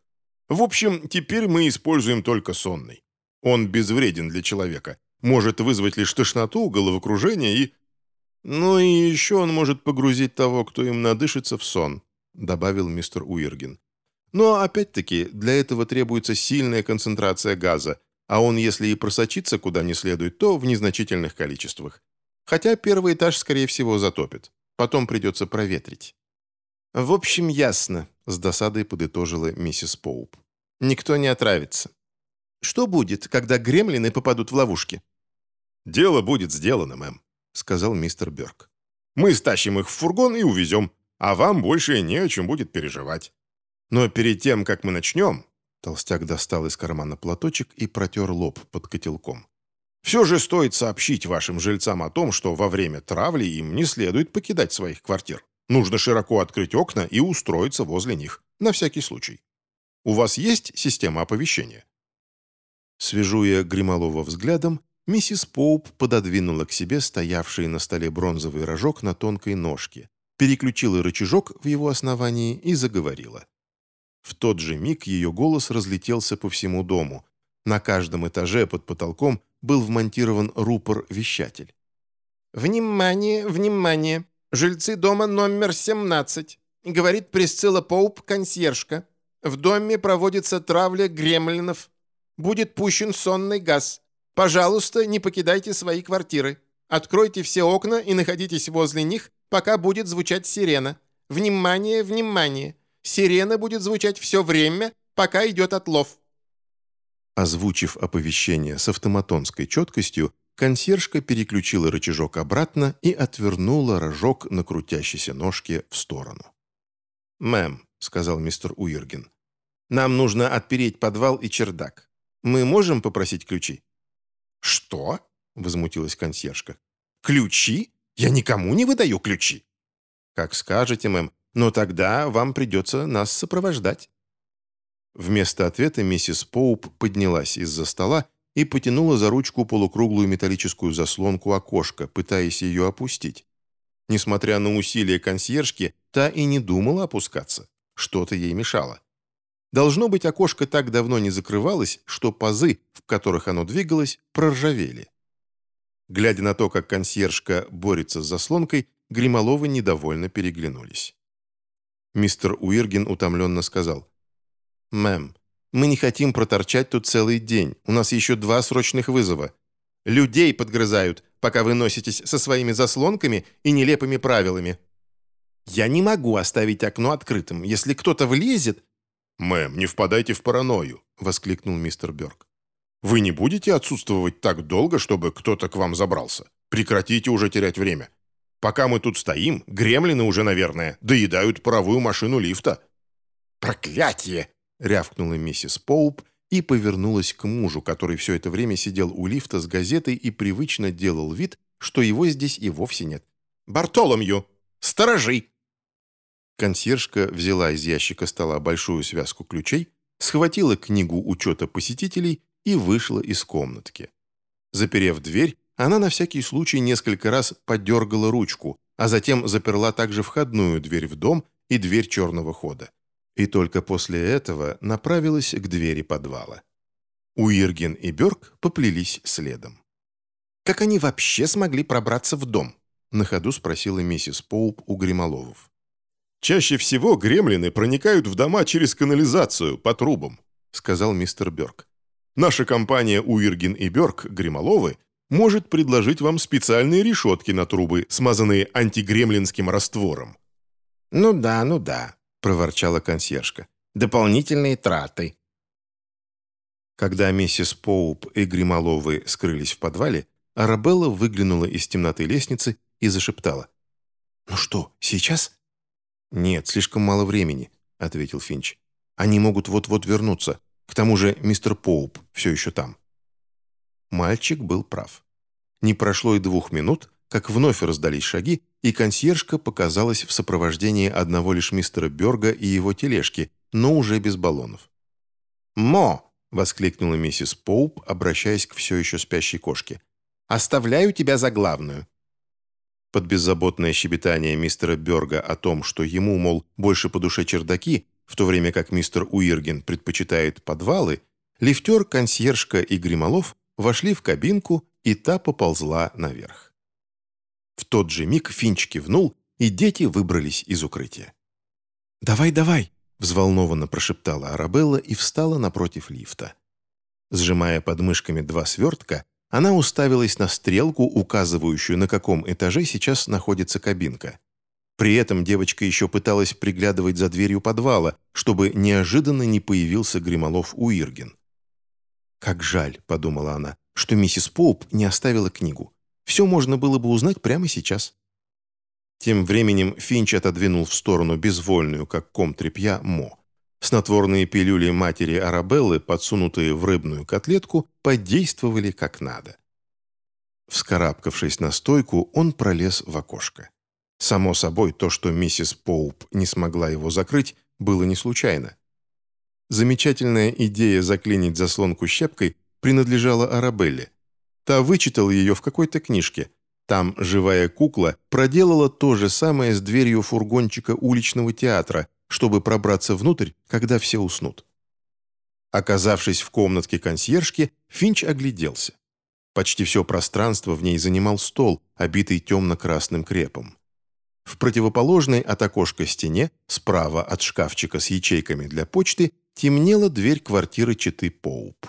В общем, теперь мы используем только сонный. Он безвреден для человека. Может вызвать лишь тошноту, головокружение и... Ну и еще он может погрузить того, кто им надышится в сон, добавил мистер Уиргин. Но опять-таки для этого требуется сильная концентрация газа, а он, если и просочится куда не следует, то в незначительных количествах. Хотя первый этаж, скорее всего, затопит. Потом придется проветрить. «В общем, ясно», — с досадой подытожила миссис Поуп. «Никто не отравится. Что будет, когда гремлины попадут в ловушки?» «Дело будет сделано, мэм», — сказал мистер Бёрк. «Мы стащим их в фургон и увезем, а вам больше не о чем будет переживать. Но перед тем, как мы начнем...» Толстяк достал из кармана платочек и протер лоб под котелком. Все же стоит сообщить вашим жильцам о том, что во время травли им не следует покидать своих квартир. Нужно широко открыть окна и устроиться возле них, на всякий случай. У вас есть система оповещения?» Свежуя Грималова взглядом, миссис Поуп пододвинула к себе стоявший на столе бронзовый рожок на тонкой ножке, переключила рычажок в его основании и заговорила. В тот же миг ее голос разлетелся по всему дому. На каждом этаже под потолком был вмонтирован рупор-вещатель. «Внимание, внимание! Жильцы дома номер 17!» Говорит Присцилла Поуп, консьержка. «В доме проводится травля гремлинов. Будет пущен сонный газ. Пожалуйста, не покидайте свои квартиры. Откройте все окна и находитесь возле них, пока будет звучать сирена. Внимание, внимание! Сирена будет звучать все время, пока идет отлов». Озвучив оповещение с автоматонской четкостью, консьержка переключила рычажок обратно и отвернула рожок на крутящейся ножке в сторону. «Мэм», — сказал мистер Уирген, — «нам нужно отпереть подвал и чердак. Мы можем попросить ключи?» «Что?» — возмутилась консьержка. «Ключи? Я никому не выдаю ключи!» «Как скажете, мэм, но тогда вам придется нас сопровождать». Вместо ответа миссис Поуп поднялась из-за стола и потянула за ручку полукруглую металлическую заслонку окошка, пытаясь ее опустить. Несмотря на усилия консьержки, та и не думала опускаться. Что-то ей мешало. Должно быть, окошко так давно не закрывалось, что пазы, в которых оно двигалось, проржавели. Глядя на то, как консьержка борется с заслонкой, Гримоловы недовольно переглянулись. Мистер Уиргин утомленно сказал, «Мэм, мы не хотим проторчать тут целый день. У нас еще два срочных вызова. Людей подгрызают, пока вы носитесь со своими заслонками и нелепыми правилами. Я не могу оставить окно открытым. Если кто-то влезет...» «Мэм, не впадайте в паранойю», — воскликнул мистер Бёрк. «Вы не будете отсутствовать так долго, чтобы кто-то к вам забрался? Прекратите уже терять время. Пока мы тут стоим, гремлины уже, наверное, доедают паровую машину лифта». «Проклятие!» рявкнула миссис Поуп и повернулась к мужу, который все это время сидел у лифта с газетой и привычно делал вид, что его здесь и вовсе нет. «Бартоломью! Сторожи!» Консьержка взяла из ящика стола большую связку ключей, схватила книгу учета посетителей и вышла из комнатки. Заперев дверь, она на всякий случай несколько раз подергала ручку, а затем заперла также входную дверь в дом и дверь черного хода и только после этого направилась к двери подвала. Уирген и Бёрк поплелись следом. «Как они вообще смогли пробраться в дом?» на ходу спросила миссис Поуп у Гримоловов. Чаще всего гремлины проникают в дома через канализацию, по трубам», — сказал мистер Бёрк. «Наша компания Уиргин и Бёрк, Гремоловы, может предложить вам специальные решетки на трубы, смазанные антигремлинским раствором». «Ну да, ну да», — проворчала консьержка. «Дополнительные траты». Когда миссис Поуп и Грималовы скрылись в подвале, Арабелла выглянула из темноты лестницы и зашептала. «Ну что, сейчас?» «Нет, слишком мало времени», — ответил Финч. «Они могут вот-вот вернуться. К тому же мистер Поуп все еще там». Мальчик был прав. Не прошло и двух минут, как вновь раздались шаги, и консьержка показалась в сопровождении одного лишь мистера Берга и его тележки, но уже без баллонов. «Мо!» воскликнула миссис Поуп, обращаясь к все еще спящей кошке. «Оставляю тебя за главную». Под беззаботное щебетание мистера Берга о том, что ему, мол, больше по душе чердаки, в то время как мистер Уирген предпочитает подвалы, лифтер, консьержка и Гримолов вошли в кабинку, и та поползла наверх. В тот же миг Финч кивнул, и дети выбрались из укрытия. «Давай, давай!» взволнованно прошептала Арабелла и встала напротив лифта. Сжимая под мышками два свертка, она уставилась на стрелку, указывающую, на каком этаже сейчас находится кабинка. При этом девочка еще пыталась приглядывать за дверью подвала, чтобы неожиданно не появился Гримолов Уирген. «Как жаль», — подумала она, — «что миссис Поуп не оставила книгу. Все можно было бы узнать прямо сейчас». Тем временем Финч отодвинул в сторону безвольную, как ком тряпья, Мо. Снотворные пилюли матери Арабеллы, подсунутые в рыбную котлетку, подействовали как надо. Вскарабкавшись на стойку, он пролез в окошко. Само собой, то, что миссис Поуп не смогла его закрыть, было не случайно. Замечательная идея заклинить заслонку щепкой принадлежала Арабелле. Та вычитала ее в какой-то книжке, там живая кукла проделала то же самое с дверью фургончика уличного театра, чтобы пробраться внутрь, когда все уснут. Оказавшись в комнатке консьержки, Финч огляделся. Почти все пространство в ней занимал стол, обитый темно-красным крепом. В противоположной от окошка стене, справа от шкафчика с ячейками для почты, темнела дверь квартиры Читы Поуп.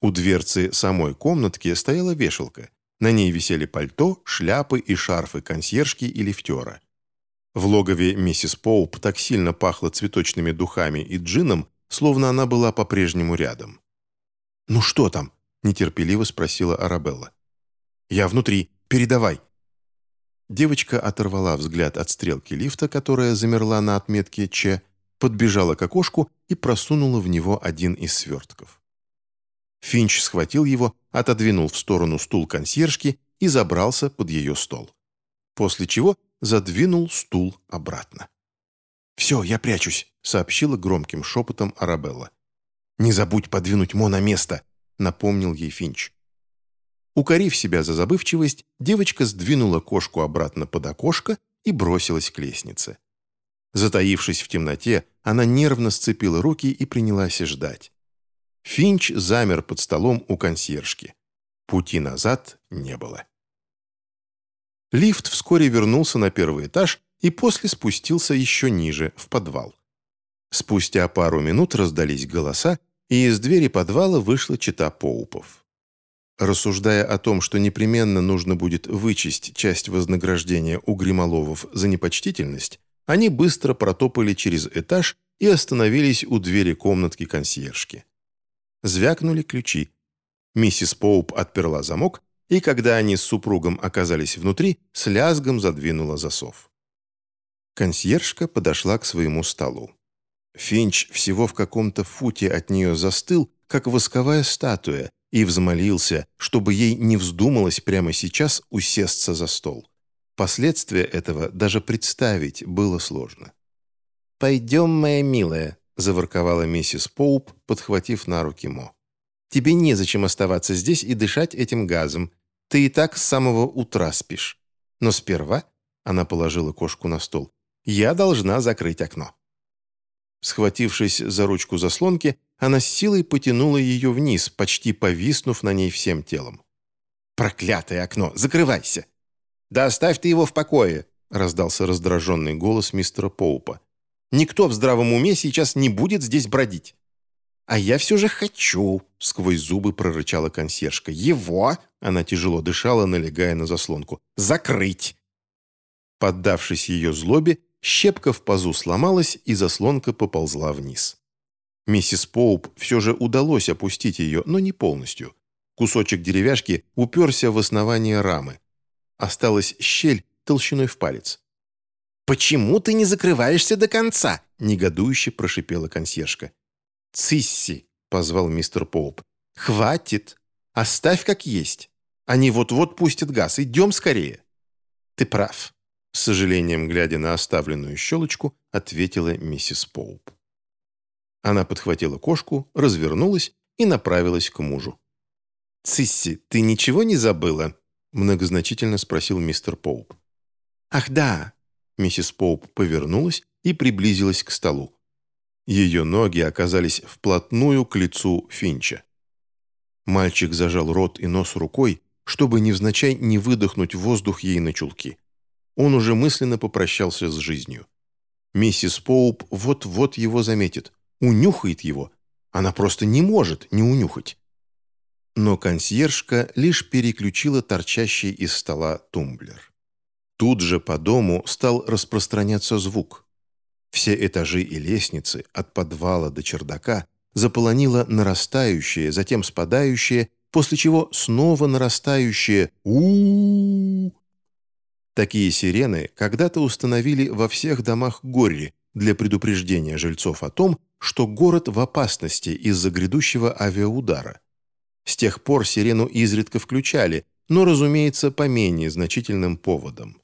У дверцы самой комнатки стояла вешалка – на ней висели пальто, шляпы и шарфы консьержки и лифтера. В логове миссис Поуп так сильно пахло цветочными духами и джином, словно она была по-прежнему рядом. «Ну что там?» – нетерпеливо спросила Арабелла. «Я внутри. Передавай». Девочка оторвала взгляд от стрелки лифта, которая замерла на отметке «Ч», подбежала к окошку и просунула в него один из свертков. Финч схватил его, отодвинул в сторону стул консьержки и забрался под ее стол. После чего задвинул стул обратно. «Все, я прячусь», — сообщила громким шепотом Арабелла. «Не забудь подвинуть Мо на место», — напомнил ей Финч. Укорив себя за забывчивость, девочка сдвинула кошку обратно под окошко и бросилась к лестнице. Затаившись в темноте, она нервно сцепила руки и принялась ждать. Финч замер под столом у консьержки. Пути назад не было. Лифт вскоре вернулся на первый этаж и после спустился еще ниже, в подвал. Спустя пару минут раздались голоса, и из двери подвала вышла чита Поупов. Рассуждая о том, что непременно нужно будет вычесть часть вознаграждения у Гримоловов за непочтительность, они быстро протопали через этаж и остановились у двери комнатки консьержки. Звякнули ключи. Миссис Поуп отперла замок, и когда они с супругом оказались внутри, с лязгом задвинула засов. Консьержка подошла к своему столу. Финч всего в каком-то футе от нее застыл, как восковая статуя, и взмолился, чтобы ей не вздумалось прямо сейчас усесться за стол. Последствия этого даже представить было сложно. «Пойдем, моя милая», заворковала миссис Поуп, подхватив на руки Мо. «Тебе незачем оставаться здесь и дышать этим газом. Ты и так с самого утра спишь. Но сперва...» — она положила кошку на стол. «Я должна закрыть окно». Схватившись за ручку заслонки, она с силой потянула ее вниз, почти повиснув на ней всем телом. «Проклятое окно! Закрывайся!» «Да оставь ты его в покое!» — раздался раздраженный голос мистера Поупа. «Никто в здравом уме сейчас не будет здесь бродить». «А я все же хочу», — сквозь зубы прорычала консьержка. «Его?» — она тяжело дышала, налегая на заслонку. «Закрыть!» Поддавшись ее злобе, щепка в пазу сломалась, и заслонка поползла вниз. Миссис Поуп все же удалось опустить ее, но не полностью. Кусочек деревяшки уперся в основание рамы. Осталась щель толщиной в палец. «Почему ты не закрываешься до конца?» — негодующе прошипела консьержка. «Цисси!» — позвал мистер Поуп. «Хватит! Оставь как есть. Они вот-вот пустят газ. Идем скорее!» «Ты прав», — с сожалением глядя на оставленную щелочку, ответила миссис Поуп. Она подхватила кошку, развернулась и направилась к мужу. «Цисси, ты ничего не забыла?» — многозначительно спросил мистер Поуп. «Ах, да!» Миссис Поуп повернулась и приблизилась к столу. Ее ноги оказались вплотную к лицу Финча. Мальчик зажал рот и нос рукой, чтобы невзначай не выдохнуть воздух ей на чулки. Он уже мысленно попрощался с жизнью. Миссис Поуп вот-вот его заметит, унюхает его. Она просто не может не унюхать. Но консьержка лишь переключила торчащий из стола тумблер. Тут же по дому стал распространяться звук. Все этажи и лестницы, от подвала до чердака, заполонило нарастающее, затем спадающее, после чего снова нарастающее у, Такие сирены когда-то установили во всех домах Горри для предупреждения жильцов о том, что город в опасности из-за грядущего авиаудара. С тех пор сирену изредка включали, но, разумеется, по менее значительным поводам.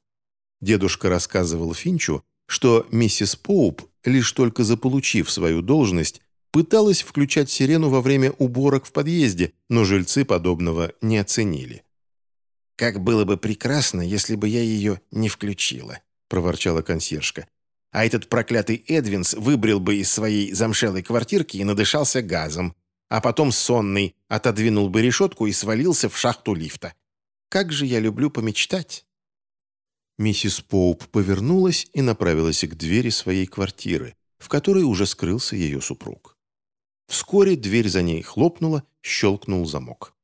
Дедушка рассказывал Финчу, что миссис Поуп, лишь только заполучив свою должность, пыталась включать сирену во время уборок в подъезде, но жильцы подобного не оценили. «Как было бы прекрасно, если бы я ее не включила», — проворчала консьержка. «А этот проклятый Эдвинс выбрил бы из своей замшелой квартирки и надышался газом, а потом сонный отодвинул бы решетку и свалился в шахту лифта. Как же я люблю помечтать!» Миссис Поуп повернулась и направилась к двери своей квартиры, в которой уже скрылся ее супруг. Вскоре дверь за ней хлопнула, щелкнул замок.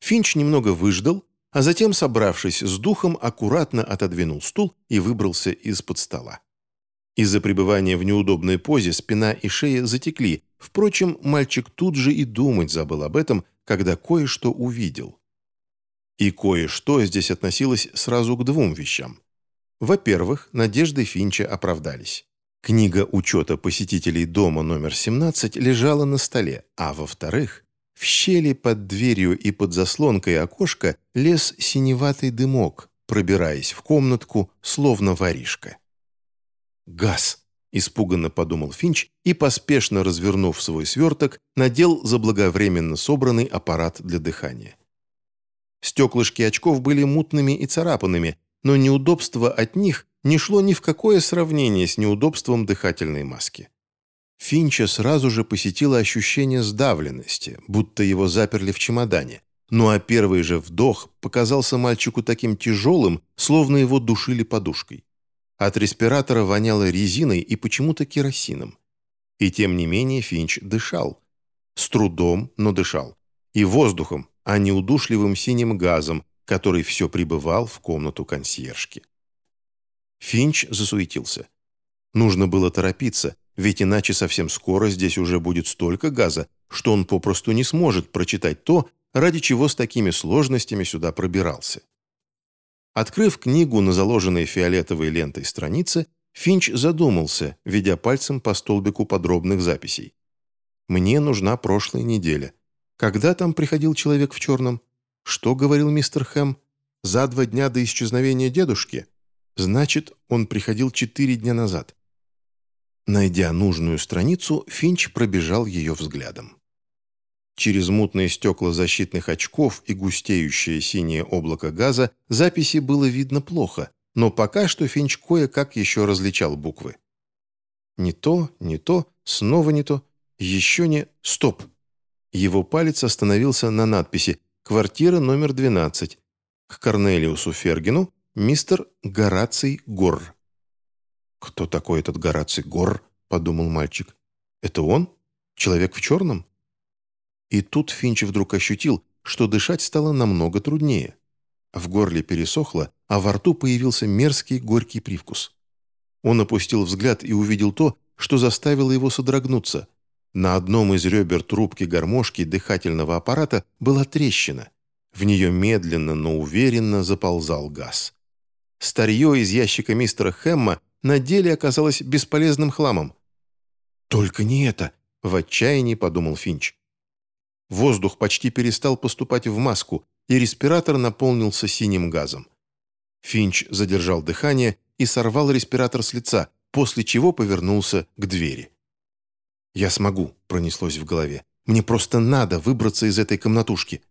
Финч немного выждал, а затем, собравшись с духом, аккуратно отодвинул стул и выбрался из-под стола. Из-за пребывания в неудобной позе спина и шея затекли, впрочем, мальчик тут же и думать забыл об этом, когда кое-что увидел. И кое-что здесь относилось сразу к двум вещам. Во-первых, надежды Финча оправдались. Книга учета посетителей дома номер 17 лежала на столе, а во-вторых, в щели под дверью и под заслонкой окошка лез синеватый дымок, пробираясь в комнатку, словно воришка. «Газ!» – испуганно подумал Финч и, поспешно развернув свой сверток, надел заблаговременно собранный аппарат для дыхания. Стеклышки очков были мутными и царапанными, но неудобство от них не шло ни в какое сравнение с неудобством дыхательной маски. Финча сразу же посетило ощущение сдавленности, будто его заперли в чемодане. Ну а первый же вдох показался мальчику таким тяжелым, словно его душили подушкой. От респиратора воняло резиной и почему-то керосином. И тем не менее Финч дышал. С трудом, но дышал. И воздухом, а не удушливым синим газом, который все прибывал в комнату консьержки. Финч засуетился. Нужно было торопиться, ведь иначе совсем скоро здесь уже будет столько газа, что он попросту не сможет прочитать то, ради чего с такими сложностями сюда пробирался. Открыв книгу на заложенной фиолетовой лентой странице, Финч задумался, ведя пальцем по столбику подробных записей. «Мне нужна прошлая неделя. Когда там приходил человек в черном? Что говорил мистер Хэм? За два дня до исчезновения дедушки? Значит, он приходил четыре дня назад. Найдя нужную страницу, Финч пробежал ее взглядом. Через мутные стекла защитных очков и густеющее синее облако газа записи было видно плохо, но пока что Финч кое-как еще различал буквы. Не то, не то, снова не то, еще не... Стоп! Его палец остановился на надписи «Квартира номер 12». К Корнелиусу Фергину мистер Гораций Гор». «Кто такой этот Гораций Гор?» — подумал мальчик. «Это он? Человек в черном?» И тут Финч вдруг ощутил, что дышать стало намного труднее. В горле пересохло, а во рту появился мерзкий горький привкус. Он опустил взгляд и увидел то, что заставило его содрогнуться. На одном из ребер трубки гармошки дыхательного аппарата была трещина. В нее медленно, но уверенно заползал газ. Старье из ящика мистера Хэмма на деле оказалось бесполезным хламом. «Только не это!» — в отчаянии подумал Финч. Воздух почти перестал поступать в маску, и респиратор наполнился синим газом. Финч задержал дыхание и сорвал респиратор с лица, после чего повернулся к двери. «Я смогу», — пронеслось в голове. «Мне просто надо выбраться из этой комнатушки».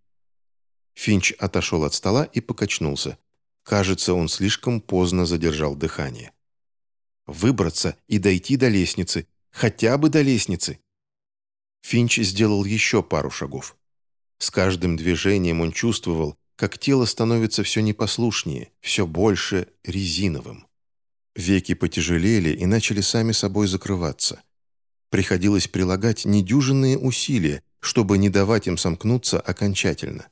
Финч отошел от стола и покачнулся. Кажется, он слишком поздно задержал дыхание. Выбраться и дойти до лестницы. Хотя бы до лестницы. Финч сделал еще пару шагов. С каждым движением он чувствовал, как тело становится все непослушнее, все больше резиновым. Веки потяжелели и начали сами собой закрываться. Приходилось прилагать недюжинные усилия, чтобы не давать им сомкнуться окончательно.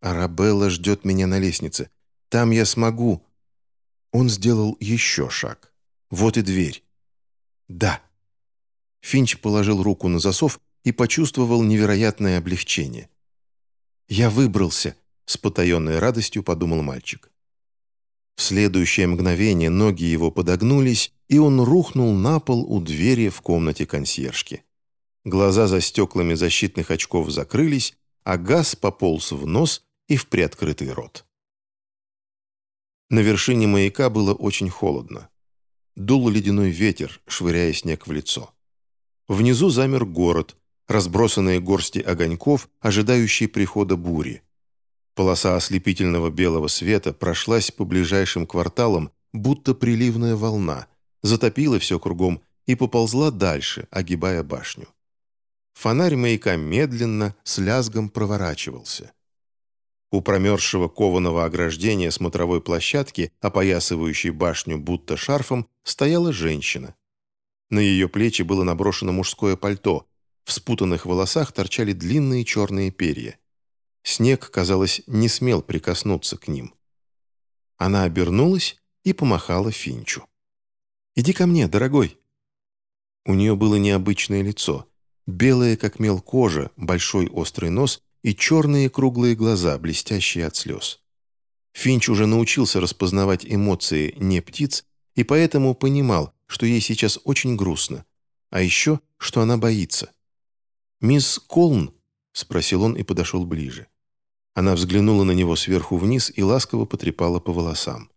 «Арабелла ждет меня на лестнице. Там я смогу». Он сделал еще шаг. Вот и дверь. «Да». Финч положил руку на засов и почувствовал невероятное облегчение. «Я выбрался», — с потаенной радостью подумал мальчик. В следующее мгновение ноги его подогнулись, и он рухнул на пол у двери в комнате консьержки. Глаза за стеклами защитных очков закрылись, а газ пополз в нос и в приоткрытый рот. На вершине маяка было очень холодно. Дул ледяной ветер, швыряя снег в лицо. Внизу замер город, разбросанные горсти огоньков, ожидающие прихода бури. Полоса ослепительного белого света прошлась по ближайшим кварталам, будто приливная волна, затопила все кругом и поползла дальше, огибая башню. Фонарь маяка медленно, с лязгом проворачивался. У промерзшего кованого ограждения смотровой площадки, опоясывающей башню будто шарфом, стояла женщина. На ее плечи было наброшено мужское пальто, в спутанных волосах торчали длинные черные перья. Снег, казалось, не смел прикоснуться к ним. Она обернулась и помахала Финчу. «Иди ко мне, дорогой». У нее было необычное лицо. Белая, как мел кожа, большой острый нос и черные круглые глаза, блестящие от слез. Финч уже научился распознавать эмоции не птиц и поэтому понимал, что ей сейчас очень грустно, а еще, что она боится. «Мисс Колн?» — спросил он и подошел ближе. Она взглянула на него сверху вниз и ласково потрепала по волосам.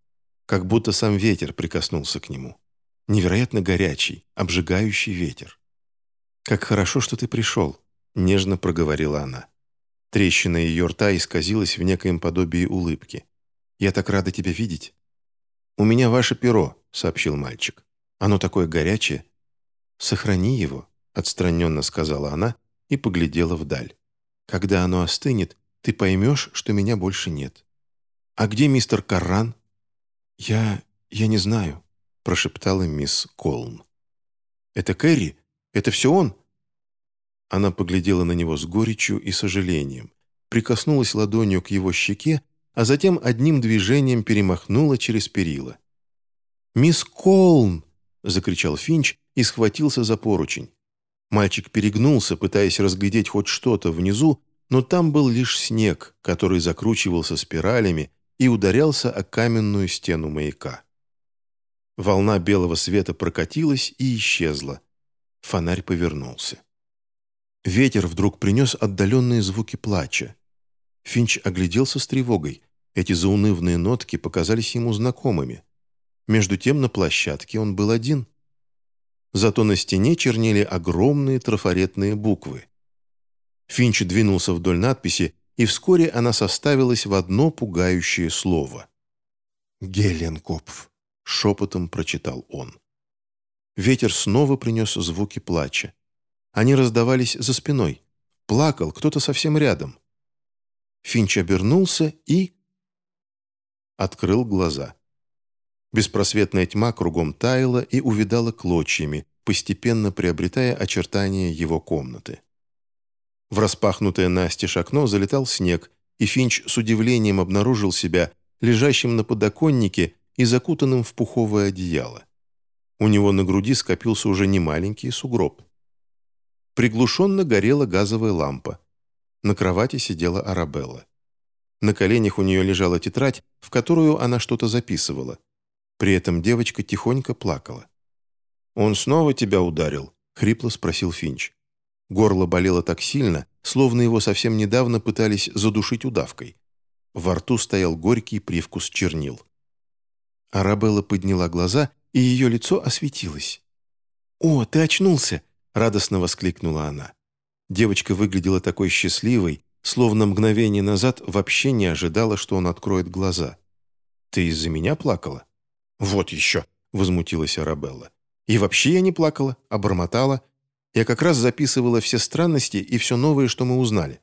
Как будто сам ветер прикоснулся к нему. Невероятно горячий, обжигающий ветер. «Как хорошо, что ты пришел», — нежно проговорила она. Трещина ее рта исказилась в некоем подобии улыбки. «Я так рада тебя видеть». «У меня ваше перо», — сообщил мальчик. «Оно такое горячее». «Сохрани его», — отстраненно сказала она и поглядела вдаль. «Когда оно остынет, ты поймешь, что меня больше нет. А где мистер Карран?» «Я... я не знаю», — прошептала мисс Колн. «Это Кэрри? Это все он?» Она поглядела на него с горечью и сожалением, прикоснулась ладонью к его щеке, а затем одним движением перемахнула через перила. «Мисс Колн!» — закричал Финч и схватился за поручень. Мальчик перегнулся, пытаясь разглядеть хоть что-то внизу, но там был лишь снег, который закручивался спиралями и ударялся о каменную стену маяка. Волна белого света прокатилась и исчезла. Фонарь повернулся. Ветер вдруг принес отдаленные звуки плача. Финч огляделся с тревогой. Эти заунывные нотки показались ему знакомыми. Между тем на площадке он был один. Зато на стене чернели огромные трафаретные буквы. Финч двинулся вдоль надписи, и вскоре она составилась в одно пугающее слово. «Геленкопф», — шепотом прочитал он. Ветер снова принес звуки плача. Они раздавались за спиной. Плакал кто-то совсем рядом. Финч обернулся и... Открыл глаза. Беспросветная тьма кругом таяла и увидала клочьями, постепенно приобретая очертания его комнаты. В распахнутое настежь окно залетал снег, и Финч с удивлением обнаружил себя лежащим на подоконнике и закутанным в пуховое одеяло. У него на груди скопился уже немаленький сугроб. Приглушенно горела газовая лампа. На кровати сидела Арабелла. На коленях у нее лежала тетрадь, в которую она что-то записывала. При этом девочка тихонько плакала. «Он снова тебя ударил?» — хрипло спросил Финч. Горло болело так сильно, словно его совсем недавно пытались задушить удавкой. Во рту стоял горький привкус чернил. Арабелла подняла глаза, и ее лицо осветилось. «О, ты очнулся!» — радостно воскликнула она. Девочка выглядела такой счастливой, словно мгновение назад вообще не ожидала, что он откроет глаза. «Ты из-за меня плакала?» «Вот еще!» — возмутилась Арабелла. «И вообще я не плакала, а бормотала. Я как раз записывала все странности и все новое, что мы узнали».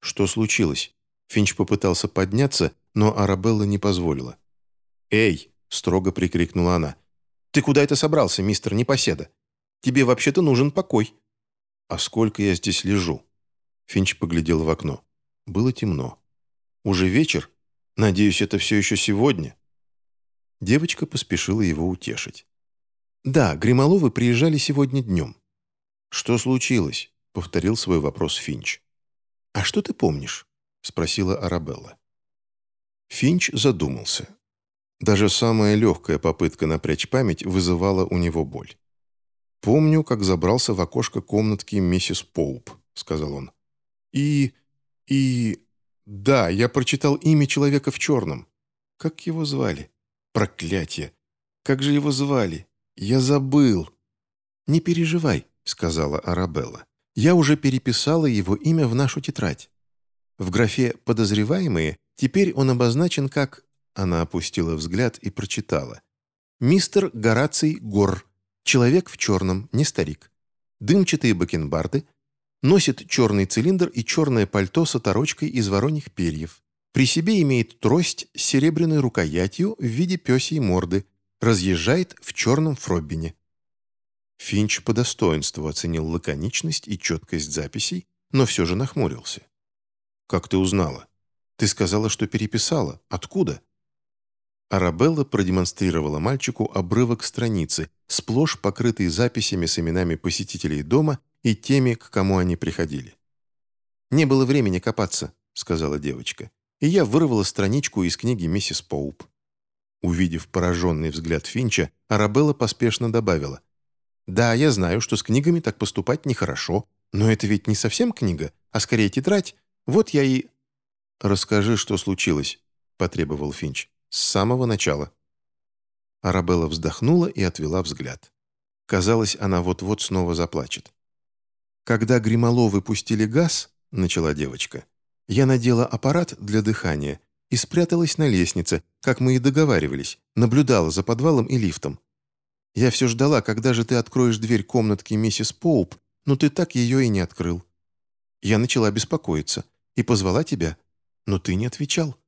«Что случилось?» Финч попытался подняться, но Арабелла не позволила. «Эй!» — строго прикрикнула она. «Ты куда это собрался, мистер Непоседа? Тебе вообще-то нужен покой». «А сколько я здесь лежу?» Финч поглядел в окно. Было темно. «Уже вечер? Надеюсь, это все еще сегодня?» Девочка поспешила его утешить. «Да, Гримоловы приезжали сегодня днем. «Что случилось?» — повторил свой вопрос Финч. «А что ты помнишь?» — спросила Арабелла. Финч задумался. Даже самая легкая попытка напрячь память вызывала у него боль. «Помню, как забрался в окошко комнатки миссис Поуп», — сказал он. «И... и... да, я прочитал имя человека в черном. Как его звали? Проклятие! Как же его звали? Я забыл!» «Не переживай», — сказала Арабелла. «Я уже переписала его имя в нашу тетрадь. В графе «Подозреваемые» теперь он обозначен как...» Она опустила взгляд и прочитала. «Мистер Гораций Гор. Человек в черном, не старик. Дымчатые бакенбарды. Носит черный цилиндр и черное пальто с оторочкой из вороньих перьев. При себе имеет трость с серебряной рукоятью в виде пёсей морды. Разъезжает в черном фроббине. Финч по достоинству оценил лаконичность и четкость записей, но все же нахмурился. «Как ты узнала? Ты сказала, что переписала. Откуда?» Арабелла продемонстрировала мальчику обрывок страницы, сплошь покрытый записями с именами посетителей дома и теми, к кому они приходили. «Не было времени копаться», — сказала девочка, и я вырвала страничку из книги миссис Поуп. Увидев пораженный взгляд Финча, Арабелла поспешно добавила — да, я знаю, что с книгами так поступать нехорошо, но это ведь не совсем книга, а скорее тетрадь. Вот я и...» «Расскажи, что случилось», — потребовал Финч. «С самого начала». Арабелла вздохнула и отвела взгляд. Казалось, она вот-вот снова заплачет. «Когда Гримоловы пустили газ», — начала девочка, «я надела аппарат для дыхания и спряталась на лестнице, как мы и договаривались, наблюдала за подвалом и лифтом. Я все ждала, когда же ты откроешь дверь комнатки миссис Поуп, но ты так ее и не открыл. Я начала беспокоиться и позвала тебя, но ты не отвечал.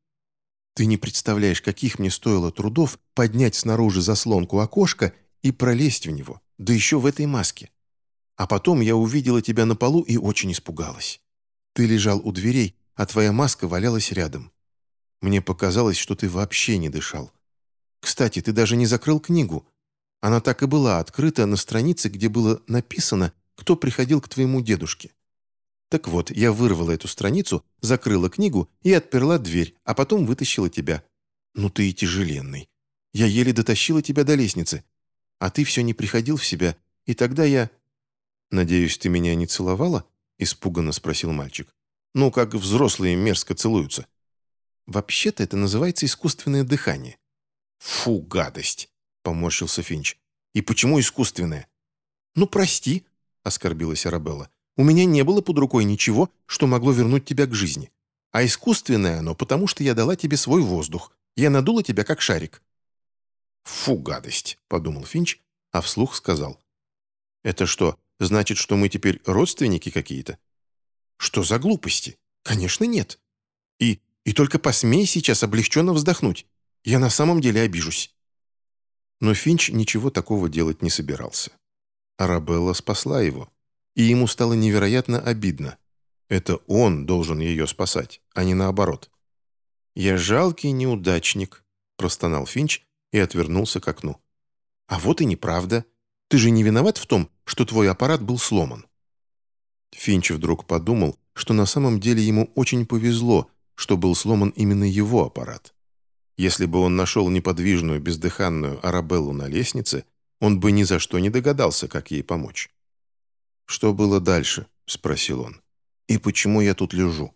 Ты не представляешь, каких мне стоило трудов поднять снаружи заслонку окошка и пролезть в него, да еще в этой маске. А потом я увидела тебя на полу и очень испугалась. Ты лежал у дверей, а твоя маска валялась рядом. Мне показалось, что ты вообще не дышал. Кстати, ты даже не закрыл книгу, она так и была открыта на странице, где было написано, кто приходил к твоему дедушке. Так вот, я вырвала эту страницу, закрыла книгу и отперла дверь, а потом вытащила тебя. Ну ты и тяжеленный. Я еле дотащила тебя до лестницы. А ты все не приходил в себя, и тогда я... «Надеюсь, ты меня не целовала?» – испуганно спросил мальчик. «Ну, как взрослые мерзко целуются». «Вообще-то это называется искусственное дыхание». «Фу, гадость!» поморщился Финч. «И почему искусственное?» «Ну, прости», — оскорбилась Арабелла. «У меня не было под рукой ничего, что могло вернуть тебя к жизни. А искусственное оно, потому что я дала тебе свой воздух. Я надула тебя, как шарик». «Фу, гадость», — подумал Финч, а вслух сказал. «Это что, значит, что мы теперь родственники какие-то?» «Что за глупости? Конечно, нет. И, и только посмей сейчас облегченно вздохнуть. Я на самом деле обижусь». Но Финч ничего такого делать не собирался. Арабелла спасла его, и ему стало невероятно обидно. Это он должен ее спасать, а не наоборот. «Я жалкий неудачник», – простонал Финч и отвернулся к окну. «А вот и неправда. Ты же не виноват в том, что твой аппарат был сломан». Финч вдруг подумал, что на самом деле ему очень повезло, что был сломан именно его аппарат. Если бы он нашел неподвижную, бездыханную Арабеллу на лестнице, он бы ни за что не догадался, как ей помочь. «Что было дальше?» – спросил он. «И почему я тут лежу?»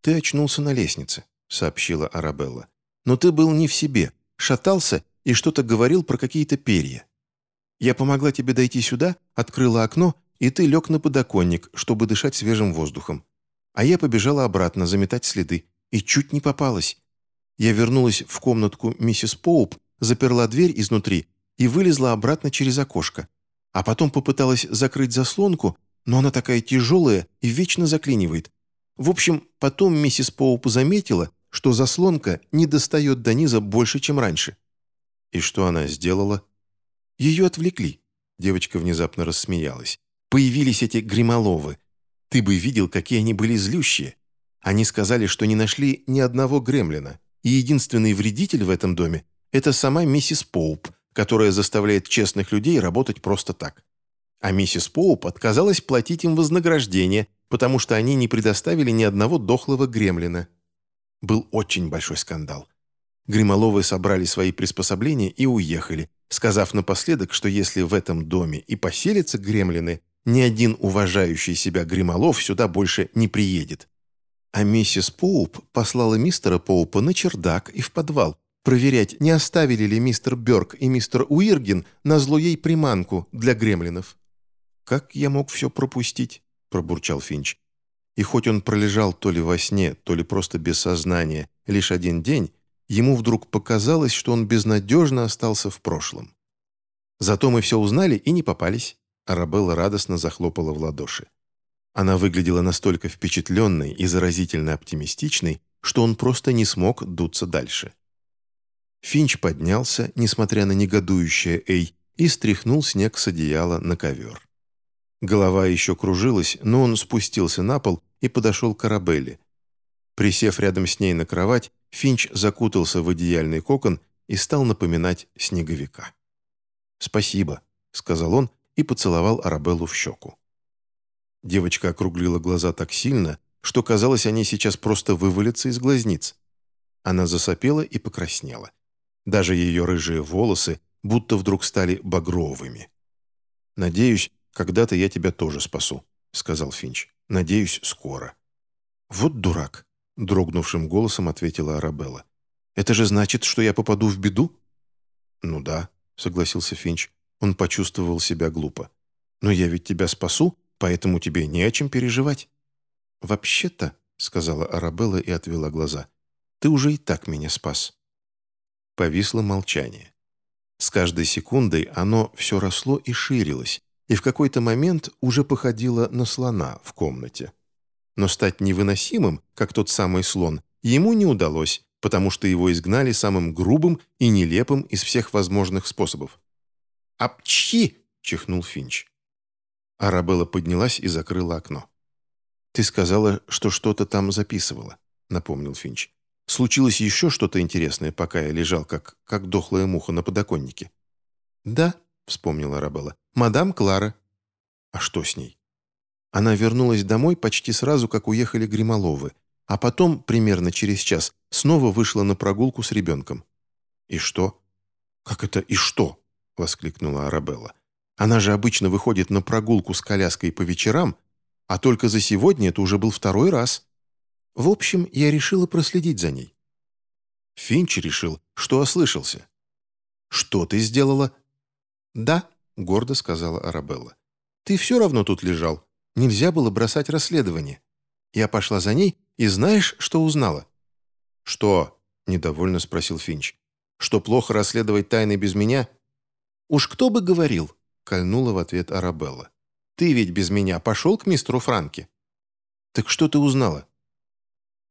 «Ты очнулся на лестнице», – сообщила Арабелла. «Но ты был не в себе, шатался и что-то говорил про какие-то перья. Я помогла тебе дойти сюда, открыла окно, и ты лег на подоконник, чтобы дышать свежим воздухом. А я побежала обратно заметать следы и чуть не попалась. Я вернулась в комнатку миссис Поуп, заперла дверь изнутри и вылезла обратно через окошко. А потом попыталась закрыть заслонку, но она такая тяжелая и вечно заклинивает. В общем, потом миссис Поуп заметила, что заслонка не достает до низа больше, чем раньше. И что она сделала? Ее отвлекли. Девочка внезапно рассмеялась. Появились эти гримоловы. Ты бы видел, какие они были злющие. Они сказали, что не нашли ни одного гремлина. И единственный вредитель в этом доме – это сама миссис Поуп, которая заставляет честных людей работать просто так. А миссис Поуп отказалась платить им вознаграждение, потому что они не предоставили ни одного дохлого гремлина. Был очень большой скандал. Гримоловы собрали свои приспособления и уехали, сказав напоследок, что если в этом доме и поселятся гремлины, ни один уважающий себя гримолов сюда больше не приедет. А миссис Поуп послала мистера Поупа на чердак и в подвал, проверять, не оставили ли мистер Бёрк и мистер Уиргин на зло ей приманку для гремлинов. «Как я мог все пропустить?» – пробурчал Финч. И хоть он пролежал то ли во сне, то ли просто без сознания лишь один день, ему вдруг показалось, что он безнадежно остался в прошлом. Зато мы все узнали и не попались. Арабелла радостно захлопала в ладоши. Она выглядела настолько впечатленной и заразительно оптимистичной, что он просто не смог дуться дальше. Финч поднялся, несмотря на негодующее «Эй», и стряхнул снег с одеяла на ковер. Голова еще кружилась, но он спустился на пол и подошел к Арабелле. Присев рядом с ней на кровать, Финч закутался в одеяльный кокон и стал напоминать снеговика. «Спасибо», — сказал он и поцеловал Арабеллу в щеку. Девочка округлила глаза так сильно, что казалось, они сейчас просто вывалятся из глазниц. Она засопела и покраснела. Даже ее рыжие волосы будто вдруг стали багровыми. «Надеюсь, когда-то я тебя тоже спасу», — сказал Финч. «Надеюсь, скоро». «Вот дурак», — дрогнувшим голосом ответила Арабелла. «Это же значит, что я попаду в беду?» «Ну да», — согласился Финч. Он почувствовал себя глупо. «Но я ведь тебя спасу, поэтому тебе не о чем переживать». «Вообще-то», — сказала Арабелла и отвела глаза, — «ты уже и так меня спас». Повисло молчание. С каждой секундой оно все росло и ширилось, и в какой-то момент уже походило на слона в комнате. Но стать невыносимым, как тот самый слон, ему не удалось, потому что его изгнали самым грубым и нелепым из всех возможных способов. «Апчхи!» — чихнул Финч. Арабелла поднялась и закрыла окно. «Ты сказала, что что-то там записывала», — напомнил Финч. Случилось еще что-то интересное, пока я лежал, как, как дохлая муха на подоконнике?» «Да», — вспомнила Арабелла, — «мадам Клара». «А что с ней?» Она вернулась домой почти сразу, как уехали Гримоловы, а потом, примерно через час, снова вышла на прогулку с ребенком. «И что?» «Как это «и что?» — воскликнула Арабелла. «Она же обычно выходит на прогулку с коляской по вечерам, а только за сегодня это уже был второй раз». В общем, я решила проследить за ней. Финч решил, что ослышался. «Что ты сделала?» «Да», — гордо сказала Арабелла. «Ты все равно тут лежал. Нельзя было бросать расследование. Я пошла за ней, и знаешь, что узнала?» «Что?» — недовольно спросил Финч. «Что плохо расследовать тайны без меня?» «Уж кто бы говорил?» — кольнула в ответ Арабелла. «Ты ведь без меня пошел к мистеру Франке?» «Так что ты узнала?»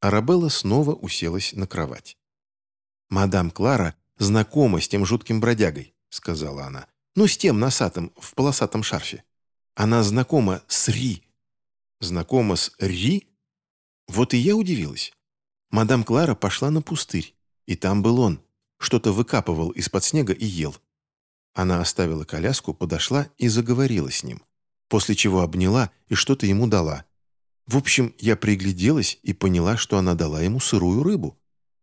Арабелла снова уселась на кровать. «Мадам Клара знакома с тем жутким бродягой», — сказала она. «Ну, с тем носатым, в полосатом шарфе. Она знакома с Ри». «Знакома с Ри?» Вот и я удивилась. Мадам Клара пошла на пустырь, и там был он. Что-то выкапывал из-под снега и ел. Она оставила коляску, подошла и заговорила с ним, после чего обняла и что-то ему дала. В общем, я пригляделась и поняла, что она дала ему сырую рыбу.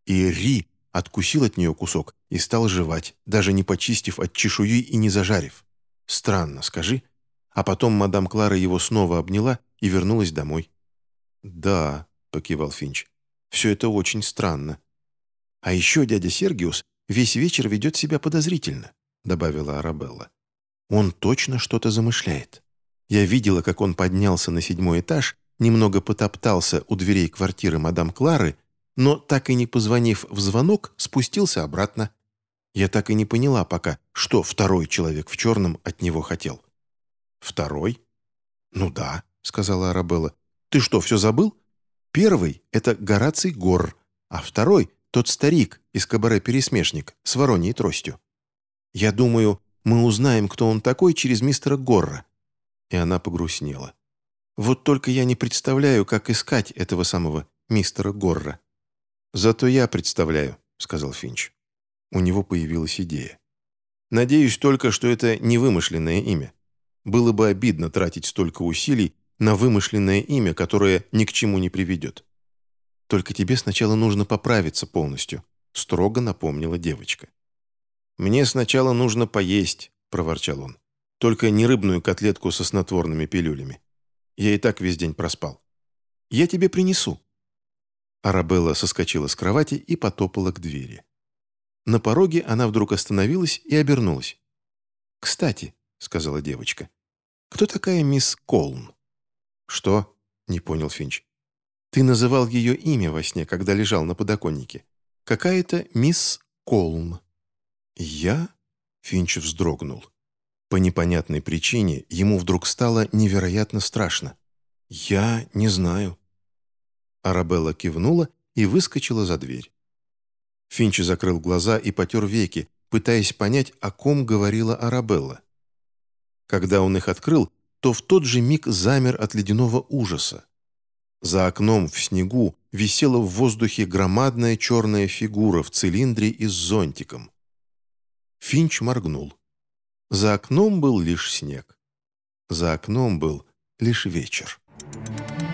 И Ри откусил от нее кусок и стал жевать, даже не почистив от чешуи и не зажарив. Странно, скажи. А потом мадам Клара его снова обняла и вернулась домой. «Да», — покивал Финч, — «все это очень странно». «А еще дядя Сергиус весь вечер ведет себя подозрительно», — добавила Арабелла. «Он точно что-то замышляет. Я видела, как он поднялся на седьмой этаж, немного потоптался у дверей квартиры мадам Клары но, так и не позвонив в звонок, спустился обратно. Я так и не поняла пока, что второй человек в черном от него хотел. «Второй?» «Ну да», — сказала Арабелла. «Ты что, все забыл? Первый — это Гораций Гор, а второй — тот старик из кабаре-пересмешник с вороньей тростью. Я думаю, мы узнаем, кто он такой, через мистера Горра». И она погрустнела. «Вот только я не представляю, как искать этого самого мистера Горра». «Зато я представляю», — сказал Финч. У него появилась идея. «Надеюсь только, что это не вымышленное имя. Было бы обидно тратить столько усилий на вымышленное имя, которое ни к чему не приведет. Только тебе сначала нужно поправиться полностью», — строго напомнила девочка. «Мне сначала нужно поесть», — проворчал он. «Только не рыбную котлетку со снотворными пилюлями. Я и так весь день проспал. Я тебе принесу», Арабелла соскочила с кровати и потопала к двери. На пороге она вдруг остановилась и обернулась. «Кстати», — сказала девочка, — «кто такая мисс Колн?» «Что?» — не понял Финч. «Ты называл ее имя во сне, когда лежал на подоконнике. Какая-то мисс Колн». «Я?» — Финч вздрогнул. По непонятной причине ему вдруг стало невероятно страшно. «Я не знаю». Арабелла кивнула и выскочила за дверь. Финчи закрыл глаза и потер веки, пытаясь понять, о ком говорила Арабелла. Когда он их открыл, то в тот же миг замер от ледяного ужаса. За окном в снегу висела в воздухе громадная черная фигура в цилиндре и с зонтиком. Финч моргнул. За окном был лишь снег. За окном был лишь вечер. Thank you.